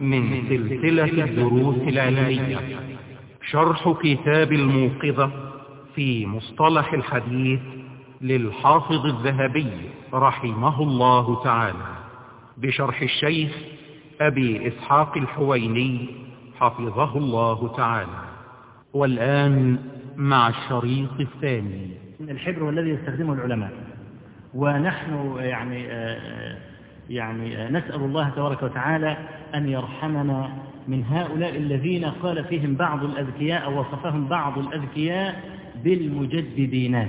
من سلسلة الدروس العلمية. شرح كتاب الموقظة في مصطلح الحديث للحافظ الذهبي رحمه الله تعالى بشرح الشيخ أبي إسحاق الحويني حفظه الله تعالى. والآن مع الشريط الثاني. الحبر والذي يستخدمه العلماء. ونحن يعني يعني نسأل الله تبارك وتعالى أن يرحمنا من هؤلاء الذين قال فيهم بعض الأذكياء وصفهم بعض الأذكياء بالمجددين.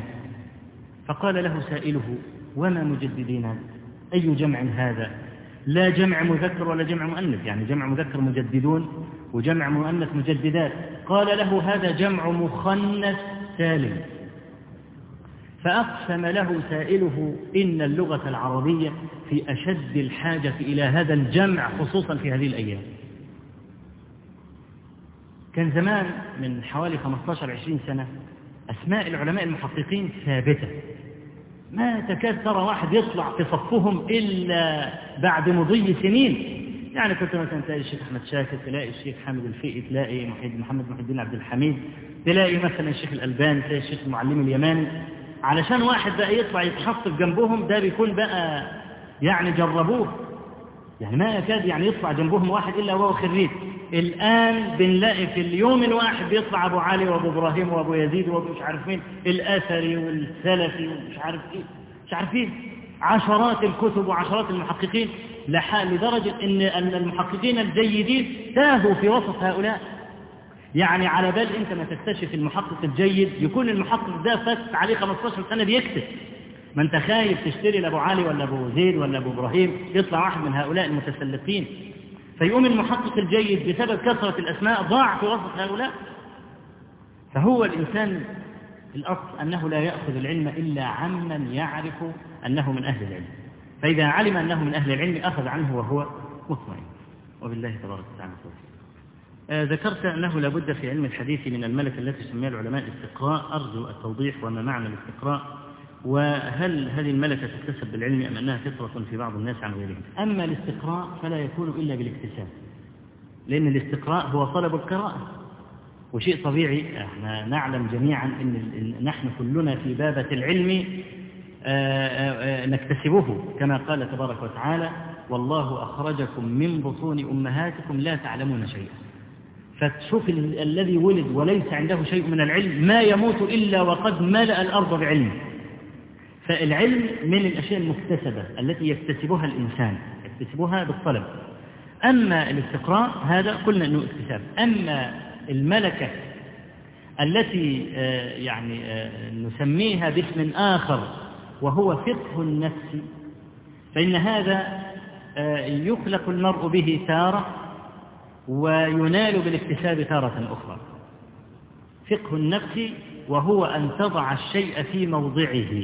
فقال له سائله وما مجددين؟ أي جمع هذا؟ لا جمع مذكر ولا جمع مؤنث. يعني جمع مذكر مجددون وجمع مؤنث مجددات. قال له هذا جمع مخنث سالم. فأقسم له سائله إن اللغة العربية في أشد الحاجة إلى هذا الجمع خصوصا في هذه الأيام. كان زمان من حوالي 15-20 سنة أسماء العلماء المحققين ثابتة. ما تكاد ترى واحد يطلع في صفهم إلا بعد مضي سنين. يعني كنت مثلا تلاقي الشيخ أحمد شاكر تلاقي الشيخ حامد الفقي تلاقي محمد محي الدين عبد الحميد تلاقي مثلا الشيخ الألباني تلاقي الشيخ المعلم اليماني. علشان واحد بقى يطلع يتحط في جنبهم ده بيكون بقى يعني جربوه. يعني ما يكاد يعني يطلع جنبهم واحد إلا وهو خريج. الآن بنلاقي في اليوم الواحد بيطلع أبو علي وأبو إبراهيم وأبو يزيد وأبو مش عارف مين الأثري والسلفي ومش عارف إيه. مش عارفين عشرات الكتب وعشرات المحققين لدرجة أن المحققين الجيدين تاهوا في وسط هؤلاء. يعني على بال أنت ما تكتشف المحقق الجيد يكون المحقق ده فات عليه 15 سنة بيكتب. ما أنت خايف تشتري لأبو علي ولا أبو زيد ولا أبو إبراهيم يطلع واحد من هؤلاء المتسلقين. فيقوم المحقق الجيد بسبب كثرة الأسماء ضاع في وسط هؤلاء. فهو الإنسان الأصل أنه لا يأخذ العلم إلا عمن يعرف أنه من أهل العلم. فإذا علم أنه من أهل العلم أخذ عنه وهو مطمئن. وبالله تبارك وتعالى. ذكرت أنه لابد في علم الحديث من الملكة التي سميها العلماء الاستقراء أرجو التوضيح وما معنى الاستقراء وهل هذه الملكة تكتسب بالعلم أم أنها فطرة في بعض الناس عن غيرهم؟ أما الاستقراء فلا يكون إلا بالاكتساب لأن الاستقراء هو طلب القراءة وشيء طبيعي إحنا نعلم جميعا إن نحن كلنا في بابة العلم نكتسبه كما قال تبارك وتعالى والله أخرجكم من بطون أمهاتكم لا تعلمون شيئا. فتشوف الذي ولد وليس عنده شيء من العلم ما يموت إلا وقد ملأ الأرض بعلم فالعلم من الأشياء المكتسبة التي يكتسبها الإنسان يكتسبها بالطلب. أما الاستقراء هذا قلنا أنه اكتساب. أما الملكة التي يعني نسميها باسم آخر وهو فقه النفس فإن هذا يخلق المرء به تارة وينال بالاكتساب تارة أخرى. فقه النفس وهو أن تضع الشيء في موضعه.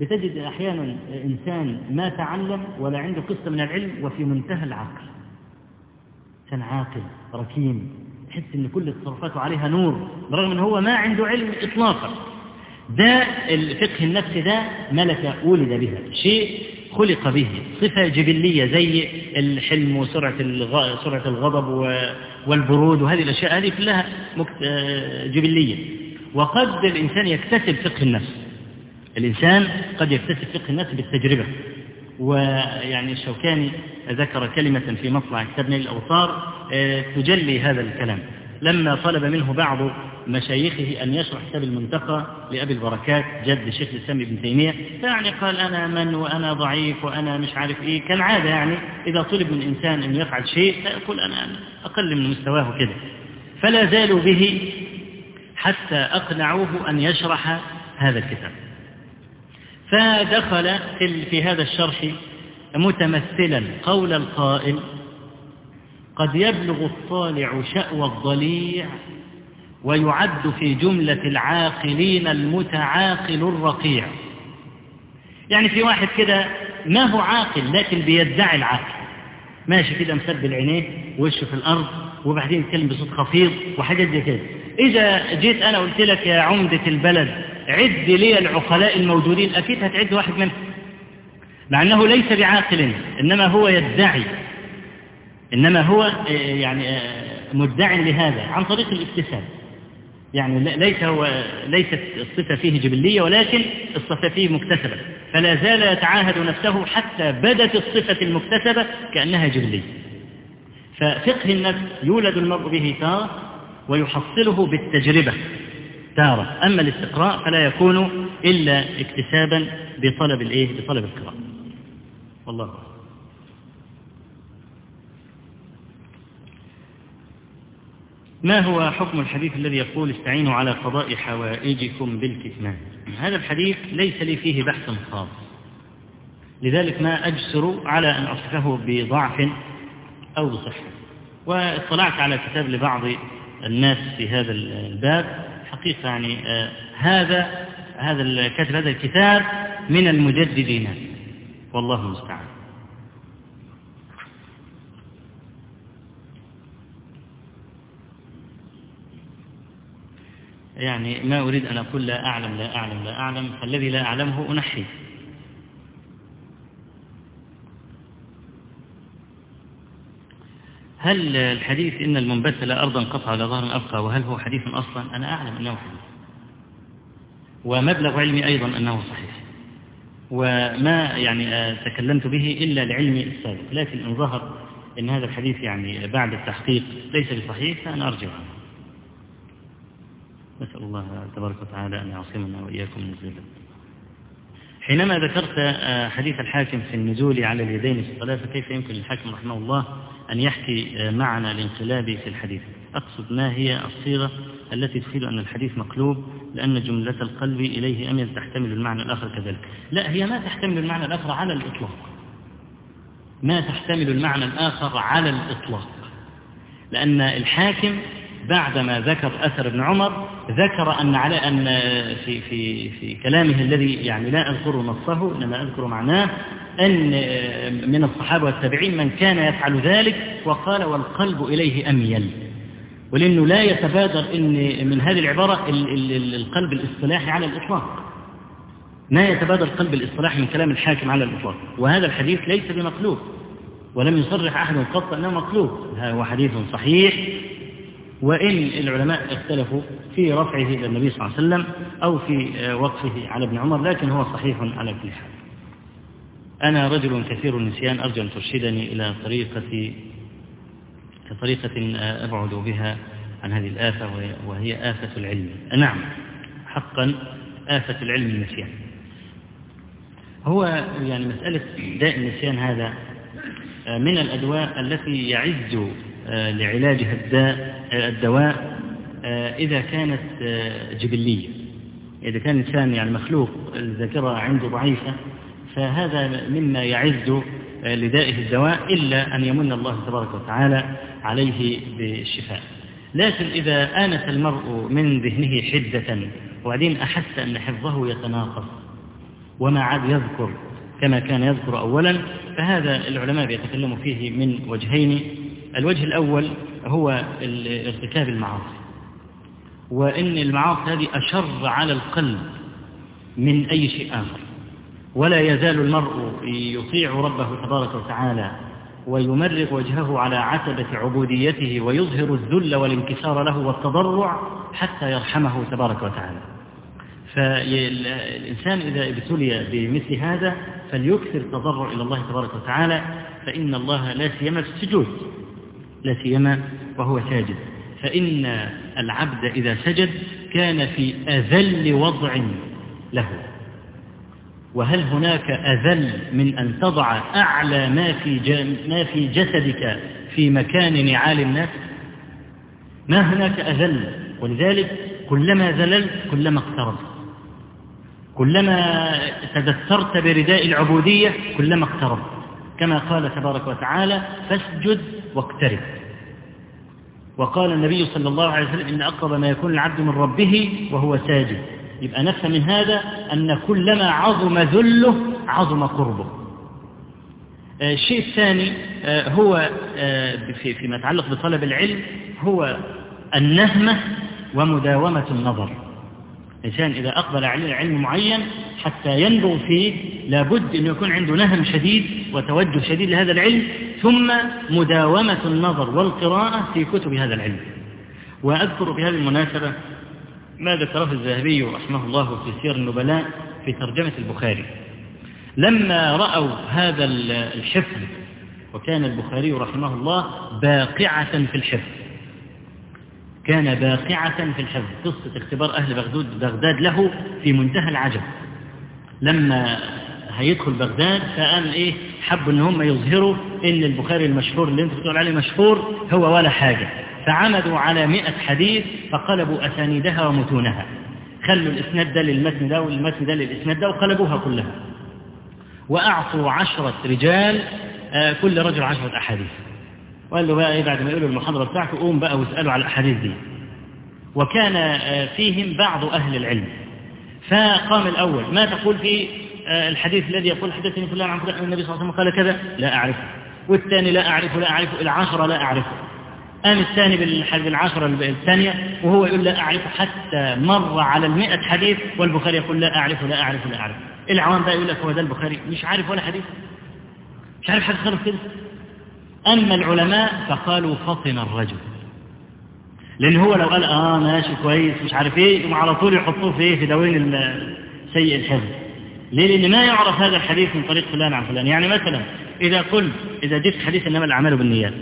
بتجد أحيانا إنسان ما تعلم ولا عنده قسط من العلم وفي منتهى العقل. إنسان عاقل ركيم تحس إن كل تصرفاته عليها نور برغم إن هو ما عنده علم اطلاقا. ده الفقه النفسي ده ملكة ولد بها. شيء خلق به. صفة جبلية زي الحلم وسرعة سرعة الغضب والبرود وهذه الأشياء هذه كلها جبلية. وقد الإنسان يكتسب فقه النفس. الإنسان قد يكتسب فقه النفس بالتجربة. ويعني الشوكاني ذكر كلمة في مطلع كتاب نيل الأوطار تجلي هذا الكلام. لما طلب منه بعض مشايخه أن يشرح كتاب المنتقى لأبي البركات جد شيخ الإسلام ابن تيمية. فيعني قال أنا من وأنا ضعيف وأنا مش عارف إيه كالعادة يعني إذا طلب من إنسان أن يفعل شيء فيقول أنا أقل من مستواه كده. فلا زالوا به حتى أقنعوه أن يشرح هذا الكتاب. فدخل في هذا الشرح متمثلا قول القائل قد يبلغ الطالع شأوى الضليع ويعد في جملة العاقلين المتعاقل الرقيع. يعني في واحد كده ما هو عاقل لكن بيدعي العقل ماشي كده مسبل عينيه وشه في الأرض وبعدين يتكلم بصوت خفيض وحاجات زي كده. إذا جيت أنا قلت لك يا عمدة البلد عد لي العقلاء الموجودين أكيد هتعد واحد منهم. مع أنه ليس بعاقل إنما هو يدعي. إنما هو يعني مدع لهذا عن طريق الاكتساب. يعني ليس هو ليست الصفة فيه جبلية ولكن الصفة فيه مكتسبة. فلا زال يتعاهد نفسه حتى بدت الصفة المكتسبة كأنها جبلية. ففقه النفس يولد المرء به تارة ويحصله بالتجربة تارة. أما الاستقراء فلا يكون إلا اكتسابا بطلب الإيه؟ بطلب القراءة. والله أعلم. ما هو حكم الحديث الذي يقول استعينوا على قضاء حوائجكم بالكتمان؟ هذا الحديث ليس لي فيه بحث خاص. لذلك ما أجسر على أن أصفه بضعف أو بصحة. واطلعت على كتاب لبعض الناس في هذا الباب. حقيقة يعني آه هذا هذا الكاتب هذا الكتاب من المجددين. والله المستعان. يعني ما أريد أن أقول لا أعلم لا أعلم لا أعلم فالذي لا أعلمه أنحيه هل الحديث إن المنبت لا أرضا قطع على ظهر أبقى وهل هو حديث أصلا؟ أنا أعلم أنه حديث. ومبلغ علمي أيضا أنه صحيح. وما يعني تكلمت به إلا لعلمي السابق. لكن إن ظهر أن هذا الحديث يعني بعد التحقيق ليس بصحيح فأنا أرجع عنه نسأل الله تبارك وتعالى أن يعصمنا وإياكم من الزلة حينما ذكرت حديث الحاكم في النزول على اليدين في الصلاة فكيف يمكن للحاكم رحمه الله أن يحكي معنى الانقلاب في الحديث؟ أقصد ما هي الصيغة التي تفيد أن الحديث مقلوب لأن جملة القلب إليه أميز تحتمل المعنى الآخر كذلك؟ لا هي ما تحتمل المعنى الآخر على الإطلاق. ما تحتمل المعنى الآخر على الإطلاق. لأن الحاكم بعدما ذكر أثر ابن عمر ذكر أن على أن في في في كلامه الذي يعني لا أذكر نصه إنما أذكر معناه أن من الصحابة والتابعين من كان يفعل ذلك وقال والقلب إليه أميل. ولأنه لا يتبادر إن من هذه العبارة القلب الإصطلاحي على الإطلاق. ما يتبادر القلب الإصطلاحي من كلام الحاكم على الإطلاق. وهذا الحديث ليس بمقلوب ولم يصرح أحد قط أنه مقلوب. هو حديث صحيح. وإن العلماء اختلفوا في رفعه إلى النبي صلى الله عليه وسلم أو في وقفه على ابن عمر لكن هو صحيح على كل حال. أنا رجل كثير النسيان أرجو أن ترشدني إلى طريقة طريقة أبعد بها عن هذه الآفة وهي آفة العلم. نعم حقا آفة العلم النسيان. هو يعني مسألة داء النسيان هذا من الأدواء التي يعز لعلاجها الداء الدواء إذا كانت جبلية. إذا كان الإنسان يعني مخلوق الذاكرة عنده ضعيفة فهذا مما يعز لدائه الدواء إلا أن يمن الله تبارك وتعالى عليه بالشفاء. لكن إذا آنس المرء من ذهنه حدة وبعدين أحس أن حفظه يتناقص وما عاد يذكر كما كان يذكر أولا فهذا العلماء بيتكلموا فيه من وجهين. الوجه الأول هو ارتكاب المعاصي. وإن المعاصي هذه أشر على القلب من أي شيء آخر. ولا يزال المرء يطيع ربه تبارك وتعالى ويمرغ وجهه على عتبة عبوديته ويظهر الذل والانكسار له والتضرع حتى يرحمه تبارك وتعالى. فالإنسان إذا ابتلي بمثل هذا فليكثر التضرع إلى الله تبارك وتعالى فإن الله لا سيما في السجود. لا سيما وهو ساجد. فإن العبد إذا سجد كان في أذل وضع له. وهل هناك أذل من أن تضع أعلى ما في, ما في جسدك في مكان نعال الناس؟ ما هناك أذل؟ ولذلك كلما ذللت كلما اقتربت. كلما تدثرت برداء العبودية كلما اقتربت. كما قال تبارك وتعالى فاسجد واقترب. وقال النبي صلى الله عليه وسلم إن أقرب ما يكون العبد من ربه وهو ساجد. يبقى نفهم من هذا أن كلما عظم ذله عظم قربه. الشيء الثاني هو فيما يتعلق بطلب العلم هو النهمة ومداومة النظر. الإنسان إذا أقبل على علم معين حتى ينبغ فيه لابد أن يكون عنده نهم شديد وتوجه شديد لهذا العلم ثم مداومة النظر والقراءة في كتب هذا العلم. وأذكر بهذه المناسبة ما ذكره الذهبي رحمه الله في سير النبلاء في ترجمة البخاري. لما رأوا هذا الحفظ وكان البخاري رحمه الله باقعة في الحفظ. كان باقعة في الحفظ. قصة اختبار أهل بغداد, بغداد له في منتهى العجب. لما هيدخل بغداد فقام إيه؟ حبوا إن هم يظهروا إن البخاري المشهور اللي أنت بتقول عليه مشهور هو ولا حاجة. فعمدوا على مئة حديث فقلبوا أسانيدها ومتونها. خلوا الإسناد ده للمتن ده والمتن ده للإسناد ده وقلبوها كلها. وأعطوا عشرة رجال آه، كل رجل عشرة أحاديث. وقال له بقى إيه بعد ما يقولوا المحاضرة بتاعته قوم بقى واسألوا على الأحاديث دي. وكان آه، فيهم بعض أهل العلم. فقام الأول ما تقول في آه، الحديث الذي يقول حدثني فلان عن فلان النبي صلى الله عليه وسلم قال كذا؟ لا أعرفه. والثاني لا أعرفه لا أعرفه. العشرة لا أعرفه. قام الثاني بالعشرة الثانية وهو يقول لا أعرفه حتى مر على المئة حديث والبخاري يقول لا أعرفه لا أعرفه لا أعرفه. العوام بقى يقول لك هو ده البخاري؟ مش عارف ولا حديث. مش عارف حديث خالص كده. أما العلماء فقالوا فطن الرجل. لأن هو لو قال آه ماشي كويس مش عارف إيه على طول يحطوه في إيه في دواوين سيء الحفظ. ليه؟ لأن ما يعرف هذا الحديث من طريق فلان عن فلان. يعني مثلا إذا قلت إذا جبت حديث إنما الأعمال بالنيات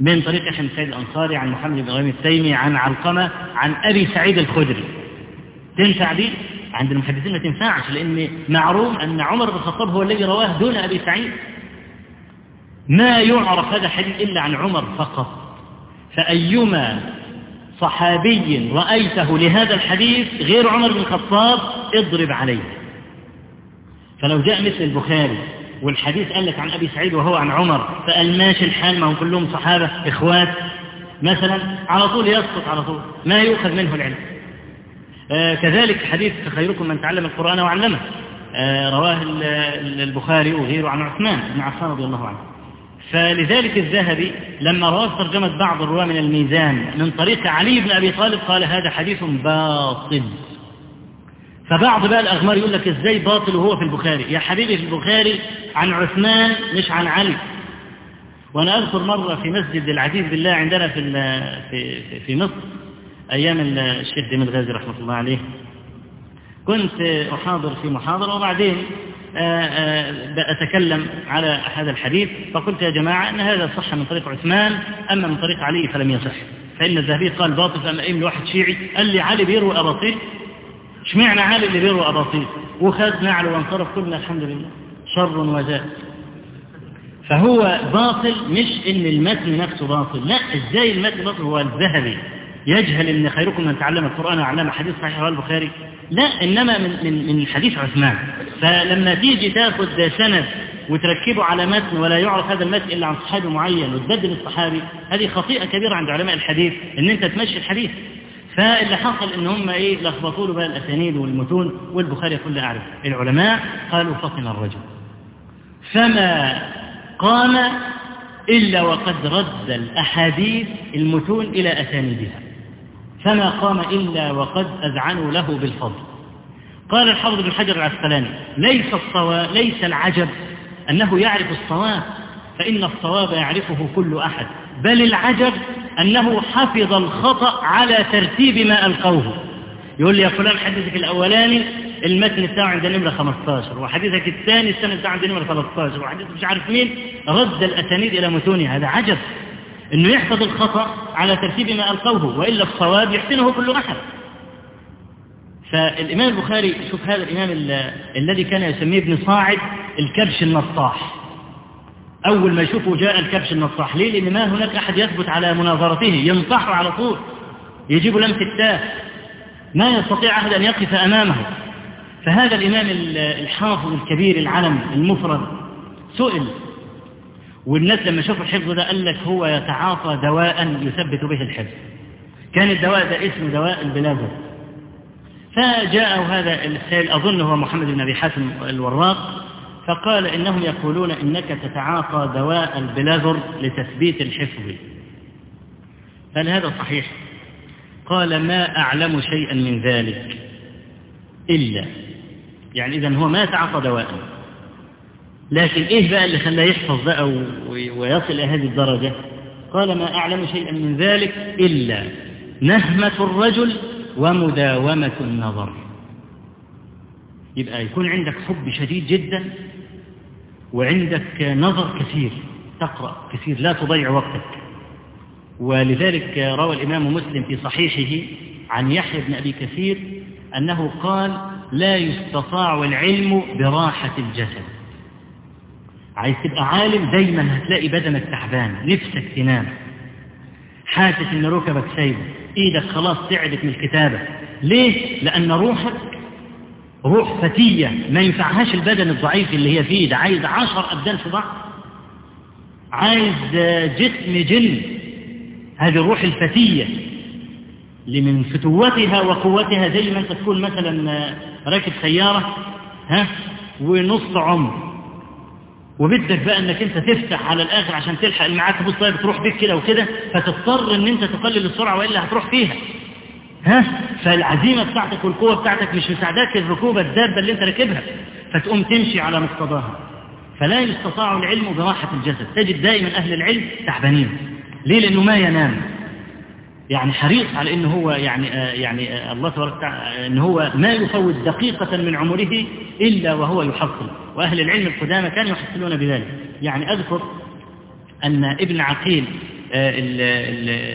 من طريق أحمد سيد الأنصاري عن محمد بن إبراهيم التيمي عن علقمة عن أبي سعيد الخدري. تنفع دي عند المحدثين ما تنفعش لأن معروف أن عمر بن الخطاب هو الذي رواه دون أبي سعيد. ما يعرف هذا الحديث إلا عن عمر فقط. فأيما صحابي رأيته لهذا الحديث غير عمر بن الخطاب اضرب عليه. فلو جاء مثل البخاري والحديث قال لك عن أبي سعيد وهو عن عمر فقال ماشي الحال ما هم كلهم صحابة إخوات. مثلا على طول يسقط على طول ما يؤخذ منه العلم. آه كذلك حديث خيركم من تعلم القرآن وعلمه. آه رواه البخاري وغيره عن عثمان بن عفان رضي الله عنه. فلذلك الذهبي لما روى ترجمة بعض الرواة من الميزان من طريق علي بن أبي طالب قال هذا حديث باطل. فبعض بقى الأغمار يقول لك إزاي باطل وهو في البخاري؟ يا حبيبي في البخاري عن عثمان مش عن علي. وأنا أذكر مرة في مسجد العزيز بالله عندنا في في في مصر أيام الشيخ ديم الغازي رحمة الله عليه. كنت أحاضر في محاضرة وبعدين أتكلم على هذا الحديث فقلت يا جماعة أن هذا صح من طريق عثمان أما من طريق علي فلم يصح. فإن الذهبي قال باطل فأما إيه واحد شيعي قال لي علي بيروي أباطيل. اشمعنى علي اللي بيروي أباطيل؟ وخذ نعله وانصرف كلنا الحمد لله. شر وجاء فهو باطل مش إن المتن نفسه باطل لا إزاي المتن باطل هو الذهبي؟ يجهل إن خيركم من تعلم القرآن وعلم حديث صحيح البخاري. لا إنما من, من, من حديث عثمان. فلما تيجي تاخد سند وتركبه على متن ولا يعرف هذا المتن إلا عن صحابي معين وتبدل الصحابي هذه خطيئة كبيرة عند علماء الحديث إن أنت تمشي الحديث. فاللي حصل إن هم إيه لخبطوا له بقى الأسانيد والمتون والبخاري كله أعرف. العلماء قالوا فطن الرجل. فما قام إلا وقد رد الأحاديث المتون إلى أسانيدها. فما قام إلا وقد أذعنوا له بالفضل. قال الحافظ بن حجر العسقلاني ليس الصواب ليس العجب أنه يعرف الصواب فإن الصواب يعرفه كل أحد بل العجب أنه حفظ الخطأ على ترتيب ما ألقوه. يقول لي يا فلان حدثك الأولاني المتن بتاعه عند نمرة 15 وحديثك الثاني السنة بتاعه عند نمرة 13 وحديث مش عارف مين رد الأسانيد إلى متونها هذا عجب. إنه يحفظ الخطأ على ترتيب ما ألقوه وإلا الصواب يحسنه كل أحد. فالإمام البخاري شوف هذا الإمام الذي كان يسميه ابن صاعد الكبش النصاح أول ما يشوفه جاء الكبش النصاح ليه؟ لأن ما هناك أحد يثبت على مناظرته ينصحه على طول. يجيب لمس التاه ما يستطيع أحد أن يقف أمامه. فهذا الإمام الحافظ الكبير العلم المفرد سئل والناس لما شافوا الحفظ ده قال لك هو يتعاطى دواء يثبت به الحفظ. كان الدواء ده اسمه دواء البلازر فجاءه هذا السائل أظن هو محمد بن أبي حاتم الوراق فقال إنهم يقولون إنك تتعاطى دواء البلازر لتثبيت الحفظ. هل هذا صحيح؟ قال ما أعلم شيئا من ذلك إلا يعني إذا هو ما تعاطى دواء لكن إيه بقى اللي خلاه يحفظ بقى ويصل إلى هذه الدرجة؟ قال ما أعلم شيئا من ذلك إلا نهمة الرجل ومداومة النظر. يبقى يكون عندك حب شديد جدا وعندك نظر كثير تقرأ كثير لا تضيع وقتك. ولذلك روى الإمام مسلم في صحيحه عن يحيى بن أبي كثير أنه قال لا يستطاع العلم براحة الجسد. عايز تبقى عالم دايما هتلاقي بدنك تعبان نفسك تنام. حاسس إن ركبك سايبه إيدك خلاص تعبت من الكتابة. ليه؟ لأن روحك روح فتية ما ينفعهاش البدن الضعيف اللي هي فيه ده عايز عشر أبدان في بعض. عايز جسم جن. هذه الروح الفتية اللي من فتوتها وقوتها. زي ما أنت تكون مثلا راكب سيارة ها ونص عمر. وبدك بقى إنك أنت تفتح على الآخر عشان تلحق اللي معاك تبص طيب تروح بيك كده وكده فتضطر إن أنت تقلل السرعة وإلا هتروح فيها. ها؟ فالعزيمة بتاعتك والقوة بتاعتك مش مساعداك الركوبة الدابة اللي أنت راكبها فتقوم تمشي على مقتضاها. فلا يستطاع العلم براحة الجسد. تجد دائما أهل العلم تعبانين. ليه؟ لأنه ما ينام. يعني حريص على أنه هو يعني آه يعني آه الله تبارك وتعالى أنه هو ما يفوت دقيقة من عمره إلا وهو يحصل وأهل العلم القدامى كانوا يحصلون بذلك. يعني أذكر أن ابن عقيل آه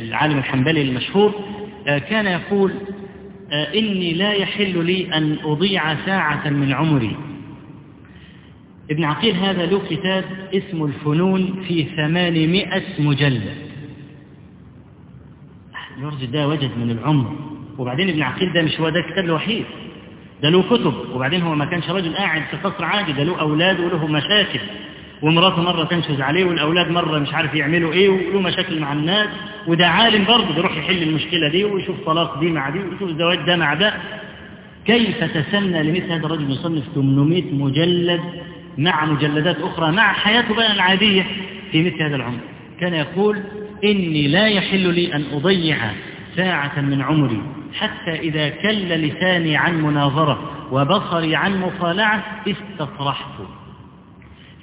العالم الحنبلي المشهور كان يقول إني لا يحل لي أن أضيع ساعة من عمري. ابن عقيل هذا له كتاب اسمه الفنون في ثمانمائة مجلد الرجل ده وجد من العمر. وبعدين ابن عقيل ده مش هو ده الكتاب الوحيد. ده له كتب. وبعدين هو ما كانش راجل قاعد في قصر عادي. ده له أولاد وله مشاكل. ومراته مرة تنشز عليه والأولاد مرة مش عارف يعملوا إيه وله مشاكل مع الناس. وده عالم برضه بيروح يحل المشكلة دي ويشوف طلاق دي مع دي ويشوف الزواج ده مع ده. كيف تسنى لمثل هذا الرجل يصنف 800 مجلد مع مجلدات أخرى مع حياته بقى العادية في مثل هذا العمر؟ كان يقول إني لا يحل لي أن أضيع ساعة من عمري حتى إذا كل لساني عن مناظرة وبصري عن مطالعة استصرحت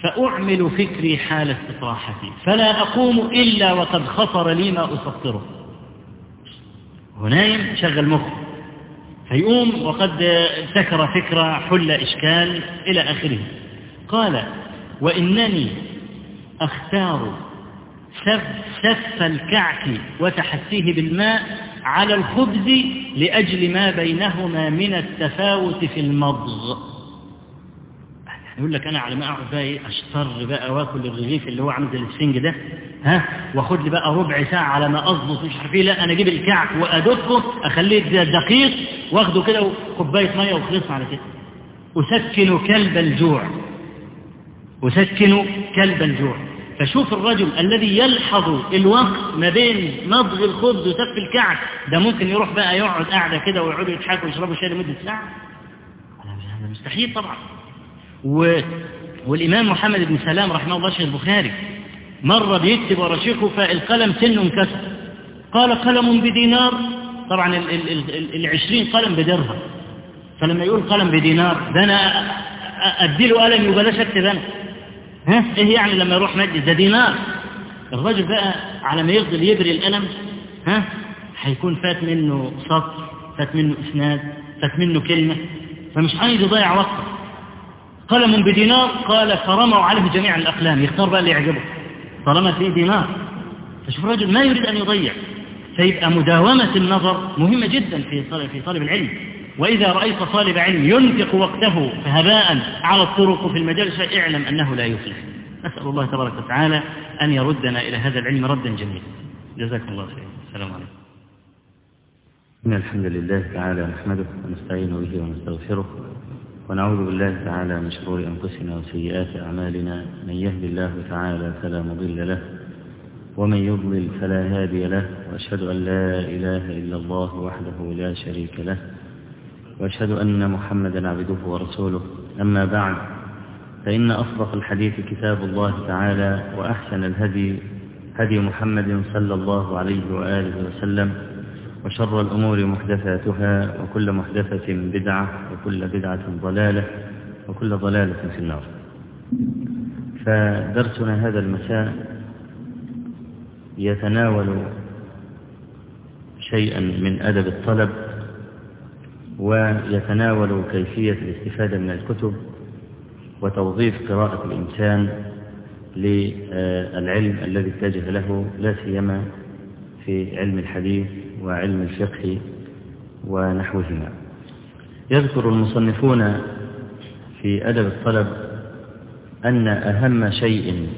فأعمل فكري حال استطراحتي. فلا أقوم إلا وقد خطر لي ما أسطره. ونايم شغل مخه فيقوم وقد ابتكر فكرة حل إشكال إلى آخره. قال وإنني أختار سف, سف الكعك وتحسيه بالماء على الخبز لأجل ما بينهما من التفاوت في المضغ. يقول لك أنا على ما اقعد بقى إيه اشتر بقى وآكل الرغيف اللي هو عامل زي السفنج ده ها؟ وآخد لي بقى ربع ساعة على ما اظبط مش عارف إيه لا أنا أجيب الكعك وأدقه أخليه دقيق وآخده كده وكوباية مية وخلصنا على كده. أسكن كلب الجوع. أسكن كلب الجوع. فشوف الرجل الذي يلحظ الوقت ما بين مضغ الخبز وسف الكعك. ده ممكن يروح بقى يقعد قاعدة كده ويقعدوا يضحكوا ويشربوا شاي لمدة ساعة. هذا مستحيل طبعا. و... والإمام محمد بن سلام رحمه الله شيخ البخاري مرة بيكتب ورا شيخه فالقلم سنه انكسر قال قلم بدينار. طبعا ال ال ال العشرين قلم بدرهم. فلما يقول قلم بدينار ده أنا أديله قلم يبلاش أكتب أنا ها؟ إيه يعني لما يروح مجلس؟ ده دينار. الراجل بقى على ما يفضل يبري القلم ها؟ هيكون فات منه سطر فات منه إسناد فات منه كلمة فمش عايز يضيع وقته. قلم بدينار قال فرموا عليه جميع الأقلام. يختار بقى اللي يعجبه. طالما فيه دينار. فشوف الرجل ما يريد أن يضيع. فيبقى مداومة النظر مهمة جدا في في طالب العلم. وإذا رأيت طالب علم ينفق وقته هباء على الطرق في المجالس اعلم أنه لا يفلح. نسأل الله تبارك وتعالى أن يردنا إلى هذا العلم ردا جميلا. جزاكم الله خير السلام عليكم. إن الحمد لله تعالى نحمده ونستعين به ونستغفره ونعوذ بالله تعالى من شرور أنفسنا وسيئات أعمالنا. من يهد الله تعالى فلا مضل له ومن يضلل فلا هادي له وأشهد أن لا إله إلا الله وحده لا شريك له. وأشهد أن محمدا عبده ورسوله. أما بعد فإن أصدق الحديث كتاب الله تعالى وأحسن الهدي هدي محمد صلى الله عليه وآله وسلم وشر الأمور محدثاتها وكل محدثة بدعة وكل بدعة ضلالة وكل ضلالة في النار. فدرسنا هذا المساء يتناول شيئا من أدب الطلب ويتناول كيفية الاستفادة من الكتب وتوظيف قراءة الإنسان للعلم الذي اتجه له لا سيما في علم الحديث وعلم الفقه ونحوهما. يذكر المصنفون في أدب الطلب أن أهم شيء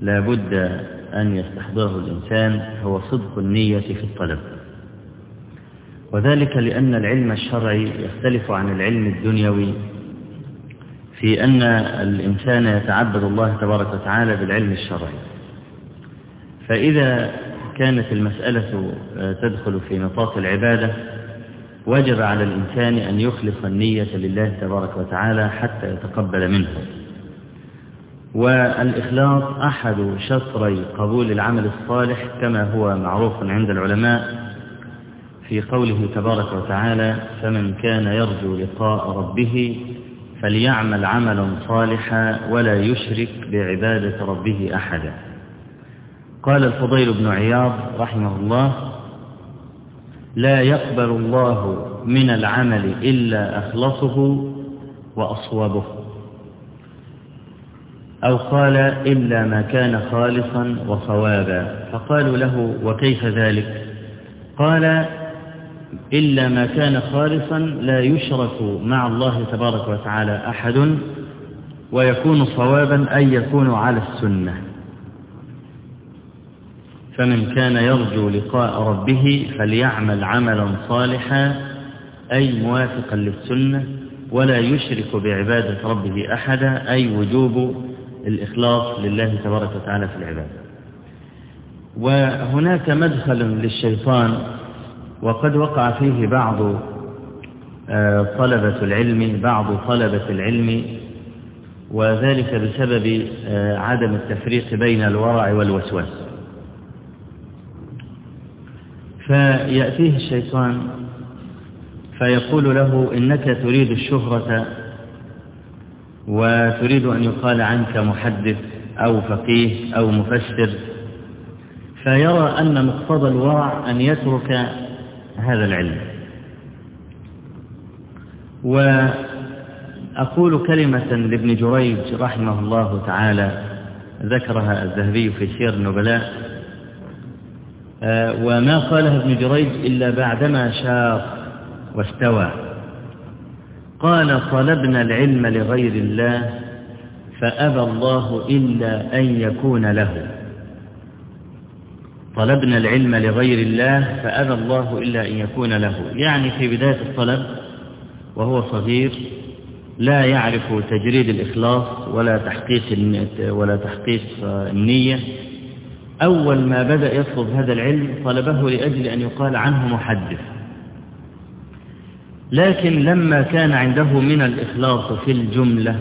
لا بد أن يستحضره الإنسان هو صدق النية في الطلب. وذلك لأن العلم الشرعي يختلف عن العلم الدنيوي في أن الإنسان يتعبد الله تبارك وتعالى بالعلم الشرعي. فإذا كانت المسألة تدخل في نطاق العبادة وجب على الإنسان أن يخلص النية لله تبارك وتعالى حتى يتقبل منه. والإخلاص أحد شطري قبول العمل الصالح كما هو معروف عند العلماء في قوله تبارك وتعالى فمن كان يرجو لقاء ربه فليعمل عملا صالحا ولا يشرك بعبادة ربه أحدا. قال الفضيل بن عياض رحمه الله لا يقبل الله من العمل إلا أخلصه وأصوبه أو قال إلا ما كان خالصا وصوابا. فقالوا له وكيف ذلك؟ قال إلا ما كان خالصا لا يشرك مع الله تبارك وتعالى أحد ويكون صوابا أن يكون على السنة. فمن كان يرجو لقاء ربه فليعمل عملا صالحا أي موافقا للسنة ولا يشرك بعبادة ربه أحدا أي وجوب الإخلاص لله تبارك وتعالى في العبادة. وهناك مدخل للشيطان وقد وقع فيه بعض طلبة العلم بعض طلبة العلم وذلك بسبب عدم التفريق بين الورع والوسواس. فيأتيه الشيطان فيقول له إنك تريد الشهرة وتريد أن يقال عنك محدث أو فقيه أو مفسر فيرى أن مقتضى الورع أن يترك هذا العلم. وأقول كلمة لابن جريج رحمه الله تعالى ذكرها الذهبي في سير النبلاء. وما قالها ابن جريج إلا بعدما شاق واستوى. قال طلبنا العلم لغير الله فأبى الله إلا أن يكون له. طلبنا العلم لغير الله فأبى الله إلا أن يكون له. يعني في بداية الطلب وهو صغير لا يعرف تجريد الإخلاص ولا تحقيق ولا تحقيق النية. أول ما بدأ يطلب هذا العلم طلبه لأجل أن يقال عنه محدث. لكن لما كان عنده من الإخلاص في الجملة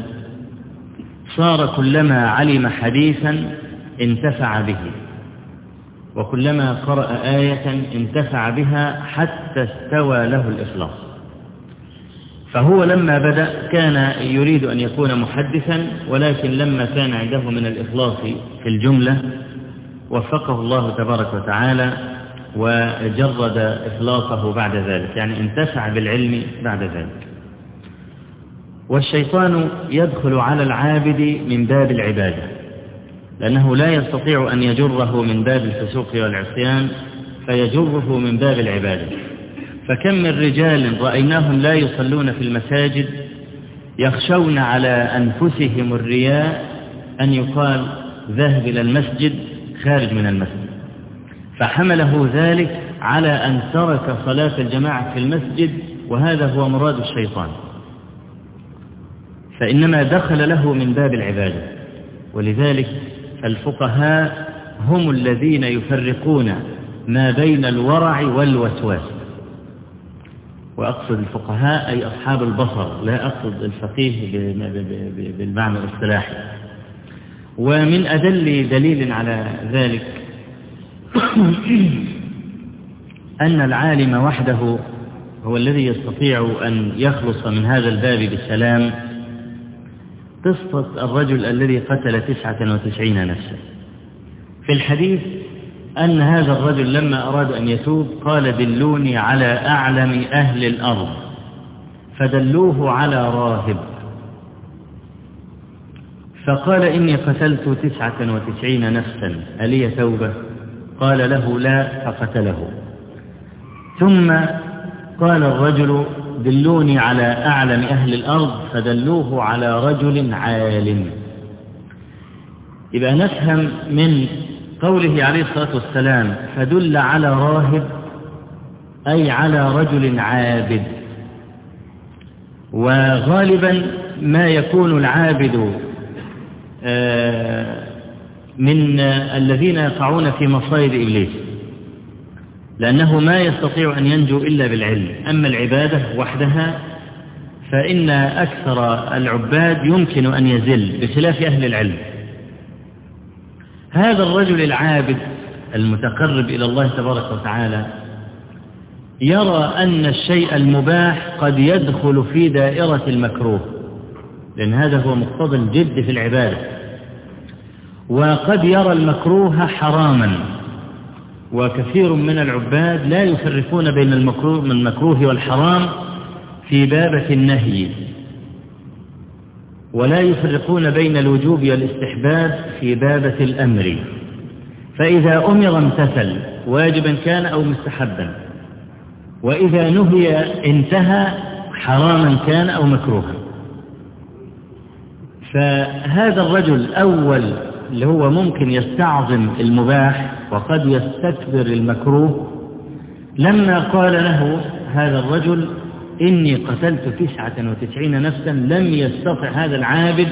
صار كلما علم حديثا انتفع به. وكلما قرأ آية انتفع بها حتى استوى له الإخلاص. فهو لما بدأ كان يريد أن يكون محدثا ولكن لما كان عنده من الإخلاص في الجملة وفقه الله تبارك وتعالى وجرد إخلاصه بعد ذلك يعني انتفع بالعلم بعد ذلك. والشيطان يدخل على العابد من باب العبادة. لأنه لا يستطيع أن يجره من باب الفسوق والعصيان فيجره من باب العبادة. فكم من رجال رأيناهم لا يصلون في المساجد يخشون على أنفسهم الرياء أن يقال ذهب إلى المسجد خارج من المسجد. فحمله ذلك على أن ترك صلاة الجماعة في المسجد وهذا هو مراد الشيطان. فإنما دخل له من باب العبادة. ولذلك الفقهاء هم الذين يفرقون ما بين الورع والوسواس. وأقصد الفقهاء أي أصحاب البصر لا أقصد الفقيه بالمعنى الاصطلاحي. ومن أدل دليل على ذلك أن العالم وحده هو الذي يستطيع أن يخلص من هذا الباب بالسلام قصة الرجل الذي قتل تسعة وتسعين نفسا في الحديث أن هذا الرجل لما أراد أن يتوب قال دلوني على أعلم أهل الأرض فدلوه على راهب. فقال إني قتلت تسعة وتسعين نفسا ألي توبة؟ قال له لا فقتله. ثم قال الرجل دلوني على أعلم أهل الأرض فدلوه على رجل عالم يبقى نفهم من قوله عليه الصلاة والسلام فدل على راهب أي على رجل عابد. وغالبا ما يكون العابد من الذين يقعون في مصائد إبليس. لأنه ما يستطيع أن ينجو إلا بالعلم. أما العبادة وحدها فإن أكثر العباد يمكن أن يزل بخلاف أهل العلم. هذا الرجل العابد المتقرب إلى الله تبارك وتعالى يرى أن الشيء المباح قد يدخل في دائرة المكروه لأن هذا هو مقتضى الجد في العبادة. وقد يرى المكروه حراما. وكثير من العباد لا يفرقون بين المكروه من المكروه والحرام في بابة النهي. ولا يفرقون بين الوجوب والاستحباب في بابة الأمر. فإذا أمر امتثل واجبا كان أو مستحبا. وإذا نهي انتهى حراما كان أو مكروها. فهذا الرجل أول اللي هو ممكن يستعظم المباح وقد يستكبر المكروه. لما قال له هذا الرجل إني قتلت تسعة وتسعين نفسا لم يستطع هذا العابد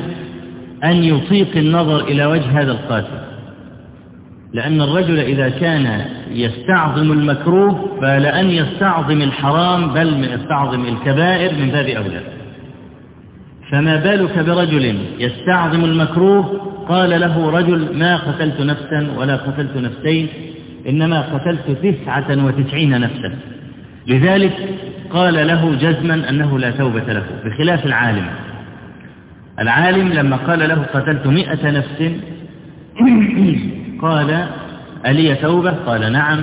أن يطيق النظر إلى وجه هذا القاتل. لأن الرجل إذا كان يستعظم المكروه فلأن يستعظم الحرام بل يستعظم الكبائر من باب أولى. فما بالك برجل يستعظم المكروه؟ قال له رجل ما قتلت نفسا ولا قتلت نفسين إنما قتلت تسعة وتسعين نفسا. لذلك قال له جزما أنه لا توبة له بخلاف العالم. العالم لما قال له قتلت مئة نفس قال ألي توبة؟ قال نعم.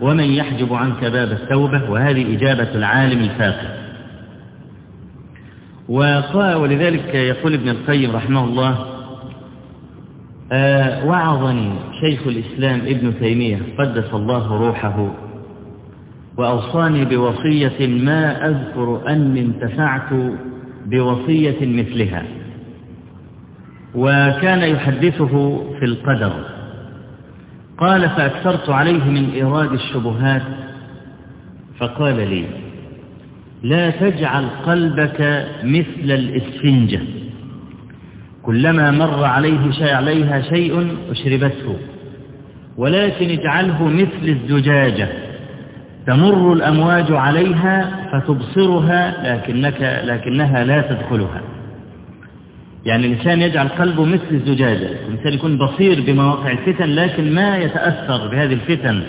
ومن يحجب عنك باب التوبة؟ وهذه إجابة العالم الفاقه وقال ولذلك يقول ابن القيم رحمه الله آه وعظني شيخ الإسلام ابن تيمية قدس الله روحه وأوصاني بوصية ما أذكر أني انتفعت بوصية مثلها وكان يحدثه في القدر. قال فأكثرت عليه من إيراد الشبهات فقال لي لا تجعل قلبك مثل الإسفنجة. كلما مر عليه شيء عليها شيء أشربته. ولكن اجعله مثل الزجاجة. تمر الأمواج عليها فتبصرها لكنك لكنها لا تدخلها. يعني الإنسان يجعل قلبه مثل الزجاجة. الإنسان يكون بصير بمواقع الفتن لكن ما يتأثر بهذه الفتن.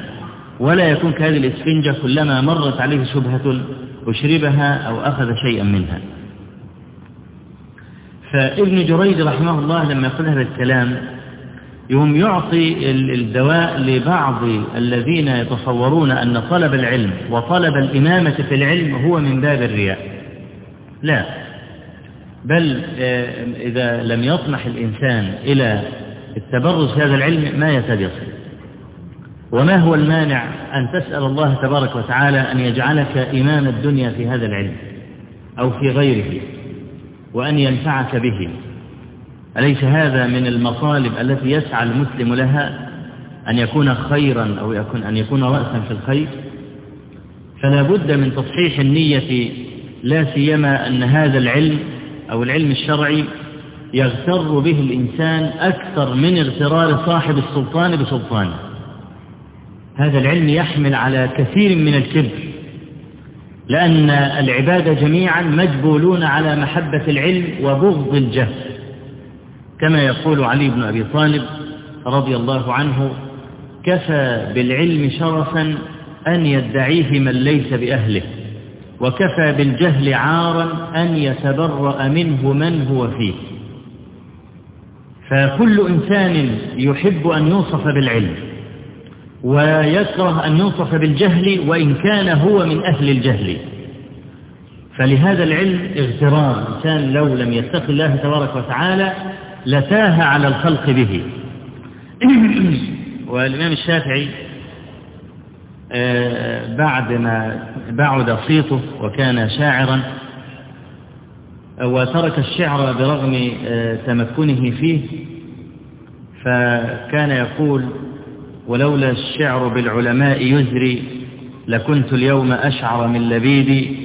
ولا يكون كهذه الإسفنجة كلما مرت عليه شبهة أشربها أو أخذ شيئا منها. فابن جريج رحمه الله لما يقول هذا الكلام يوم يعطي الدواء لبعض الذين يتصورون أن طلب العلم وطلب الإمامة في العلم هو من باب الرياء. لا. بل إذا لم يطمح الإنسان إلى التبرز في هذا العلم ما يكاد يصل وما هو المانع أن تسأل الله تبارك وتعالى أن يجعلك إمام الدنيا في هذا العلم أو في غيره وأن ينفعك به؟ أليس هذا من المطالب التي يسعى المسلم لها أن يكون خيرا أو يكون أن يكون رأسا في الخير؟ فلا بد من تصحيح النية لا سيما أن هذا العلم أو العلم الشرعي يغتر به الإنسان أكثر من اغترار صاحب السلطان بسلطانه. هذا العلم يحمل على كثير من الكبر لأن العباد جميعا مجبولون على محبة العلم وبغض الجهل. كما يقول علي بن أبي طالب رضي الله عنه كفى بالعلم شرفا أن يدعيه من ليس بأهله وكفى بالجهل عارا أن يتبرأ منه من هو فيه. فكل إنسان يحب أن يوصف بالعلم ويكره أن يوصف بالجهل وإن كان هو من أهل الجهل. فلهذا العلم اغترار الإنسان لو لم يتق الله تبارك وتعالى لتاه على الخلق به. والإمام الشافعي بعد ما بعد صيته وكان شاعرا وترك الشعر برغم تمكنه فيه فكان يقول ولولا الشعر بالعلماء يزري لكنت اليوم أشعر من لبيدي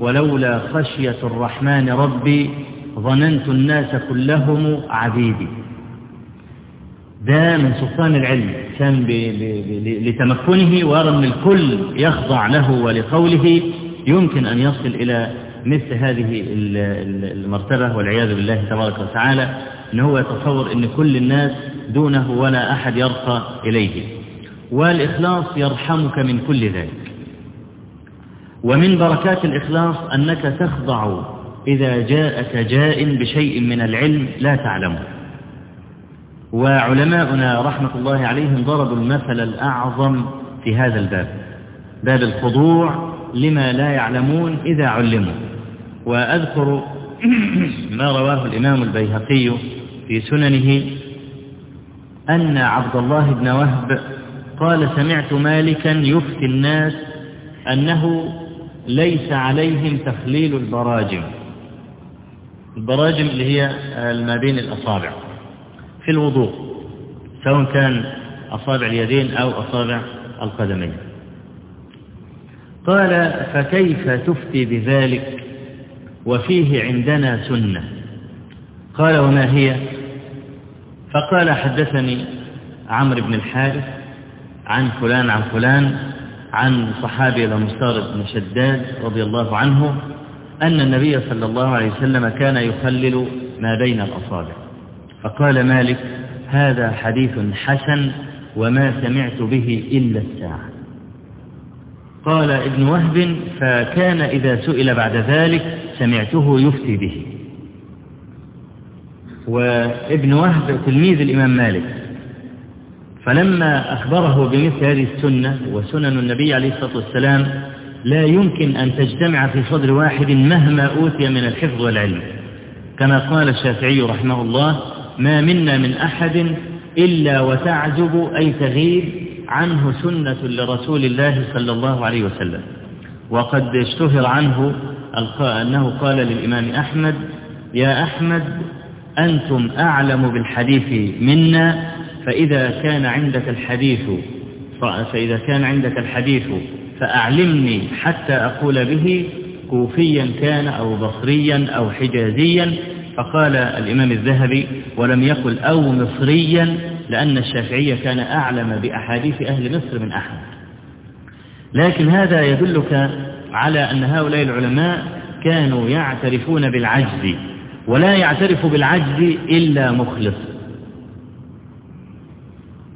ولولا خشية الرحمن ربي ظننت الناس كلهم عبيدي. ده من سلطان العلم كان لتمكنه ويرى أن الكل يخضع له ولقوله يمكن أن يصل إلى مثل هذه المرتبة والعياذ بالله تبارك وتعالى أن هو يتصور أن كل الناس دونه ولا أحد يرقى إليه. والإخلاص يرحمك من كل ذلك. ومن بركات الإخلاص أنك تخضع إذا جاءك جاء بشيء من العلم لا تعلمه. وعلماؤنا رحمة الله عليهم ضربوا المثل الأعظم في هذا الباب. باب الخضوع لما لا يعلمون إذا علموا. وأذكر ما رواه الإمام البيهقي في سننه أن عبد الله بن وهب قال سمعت مالكا يفتي الناس أنه ليس عليهم تخليل البراجم. البراجم اللي هي ما بين الأصابع في الوضوء سواء كان أصابع اليدين أو أصابع القدمين. قال فكيف تفتي بذلك؟ وفيه عندنا سنة. قال وما هي؟ فقال حدثني عمرو بن الحارث عن فلان عن فلان عن صحابي المستار بن شداد رضي الله عنه أن النبي صلى الله عليه وسلم كان يخلل ما بين الأصابع. فقال مالك هذا حديث حسن وما سمعت به إلا الساعة. قال ابن وهب فكان إذا سئل بعد ذلك سمعته يفتي به. وابن وهب تلميذ الإمام مالك. فلما أخبره بمثل هذه السنة وسنن النبي عليه الصلاة والسلام لا يمكن أن تجتمع في صدر واحد مهما أوتي من الحفظ والعلم. كما قال الشافعي رحمه الله ما منا من أحد إلا وتعجب أي تغيب عنه سنة لرسول الله صلى الله عليه وسلم. وقد اشتهر عنه أنه قال للإمام أحمد يا أحمد أنتم أعلم بالحديث منا فإذا كان عندك الحديث فإذا كان عندك الحديث فأعلمني حتى أقول به كوفيا كان أو بصريا أو حجازيا. فقال الإمام الذهبي ولم يقل أو مصريا لأن الشافعية كان أعلم بأحاديث أهل مصر من أحمد. لكن هذا يدلك على أن هؤلاء العلماء كانوا يعترفون بالعجز. ولا يعترف بالعجز إلا مخلص.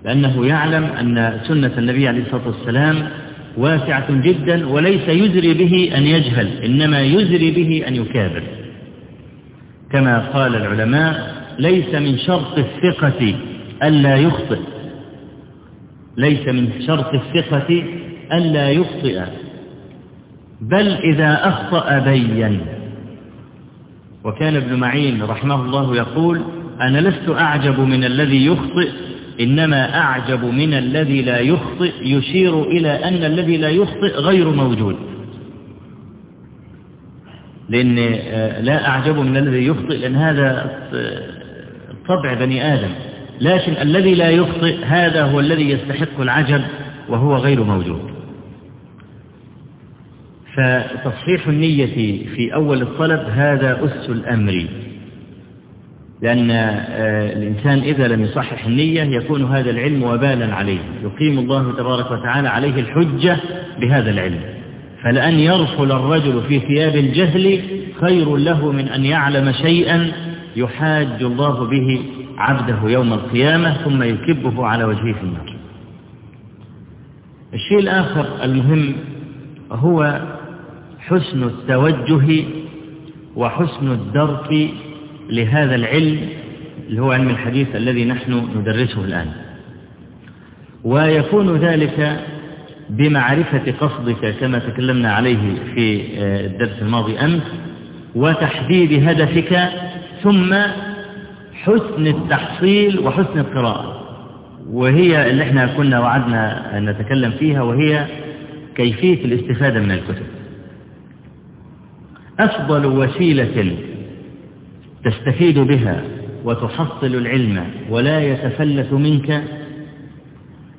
لأنه يعلم أن سنة النبي عليه الصلاة والسلام واسعة جدا وليس يزري به أن يجهل إنما يزري به أن يكابر. كما قال العلماء ليس من شرط الثقة ألا يخطئ. ليس من شرط الثقة ألا يخطئ. بل إذا أخطأ بين. وكان ابن معين رحمه الله يقول أنا لست أعجب من الذي يخطئ إنما أعجب من الذي لا يخطئ يشير إلى أن الذي لا يخطئ غير موجود. لأن لا أعجب من الذي يخطئ لأن هذا طبع بني آدم. لكن الذي لا يخطئ هذا هو الذي يستحق العجب وهو غير موجود. فتصحيح النية في أول الطلب هذا أس الأمر. لأن الإنسان إذا لم يصحح النية يكون هذا العلم وبالا عليه. يقيم الله تبارك وتعالى عليه الحجة بهذا العلم. فلأن يرفل الرجل في ثياب الجهل خير له من أن يعلم شيئا يحاج الله به عبده يوم القيامة ثم يكبه على وجهه في النار. الشيء الآخر المهم هو حسن التوجه وحسن الدرك لهذا العلم اللي هو علم الحديث الذي نحن ندرسه الآن. ويكون ذلك بمعرفة قصدك كما تكلمنا عليه في الدرس الماضي أمس وتحديد هدفك ثم حسن التحصيل وحسن القراءة. وهي اللي إحنا كنا وعدنا أن نتكلم فيها وهي كيفية الاستفادة من الكتب. أفضل وسيلة تستفيد بها وتحصل العلم ولا يتفلت منك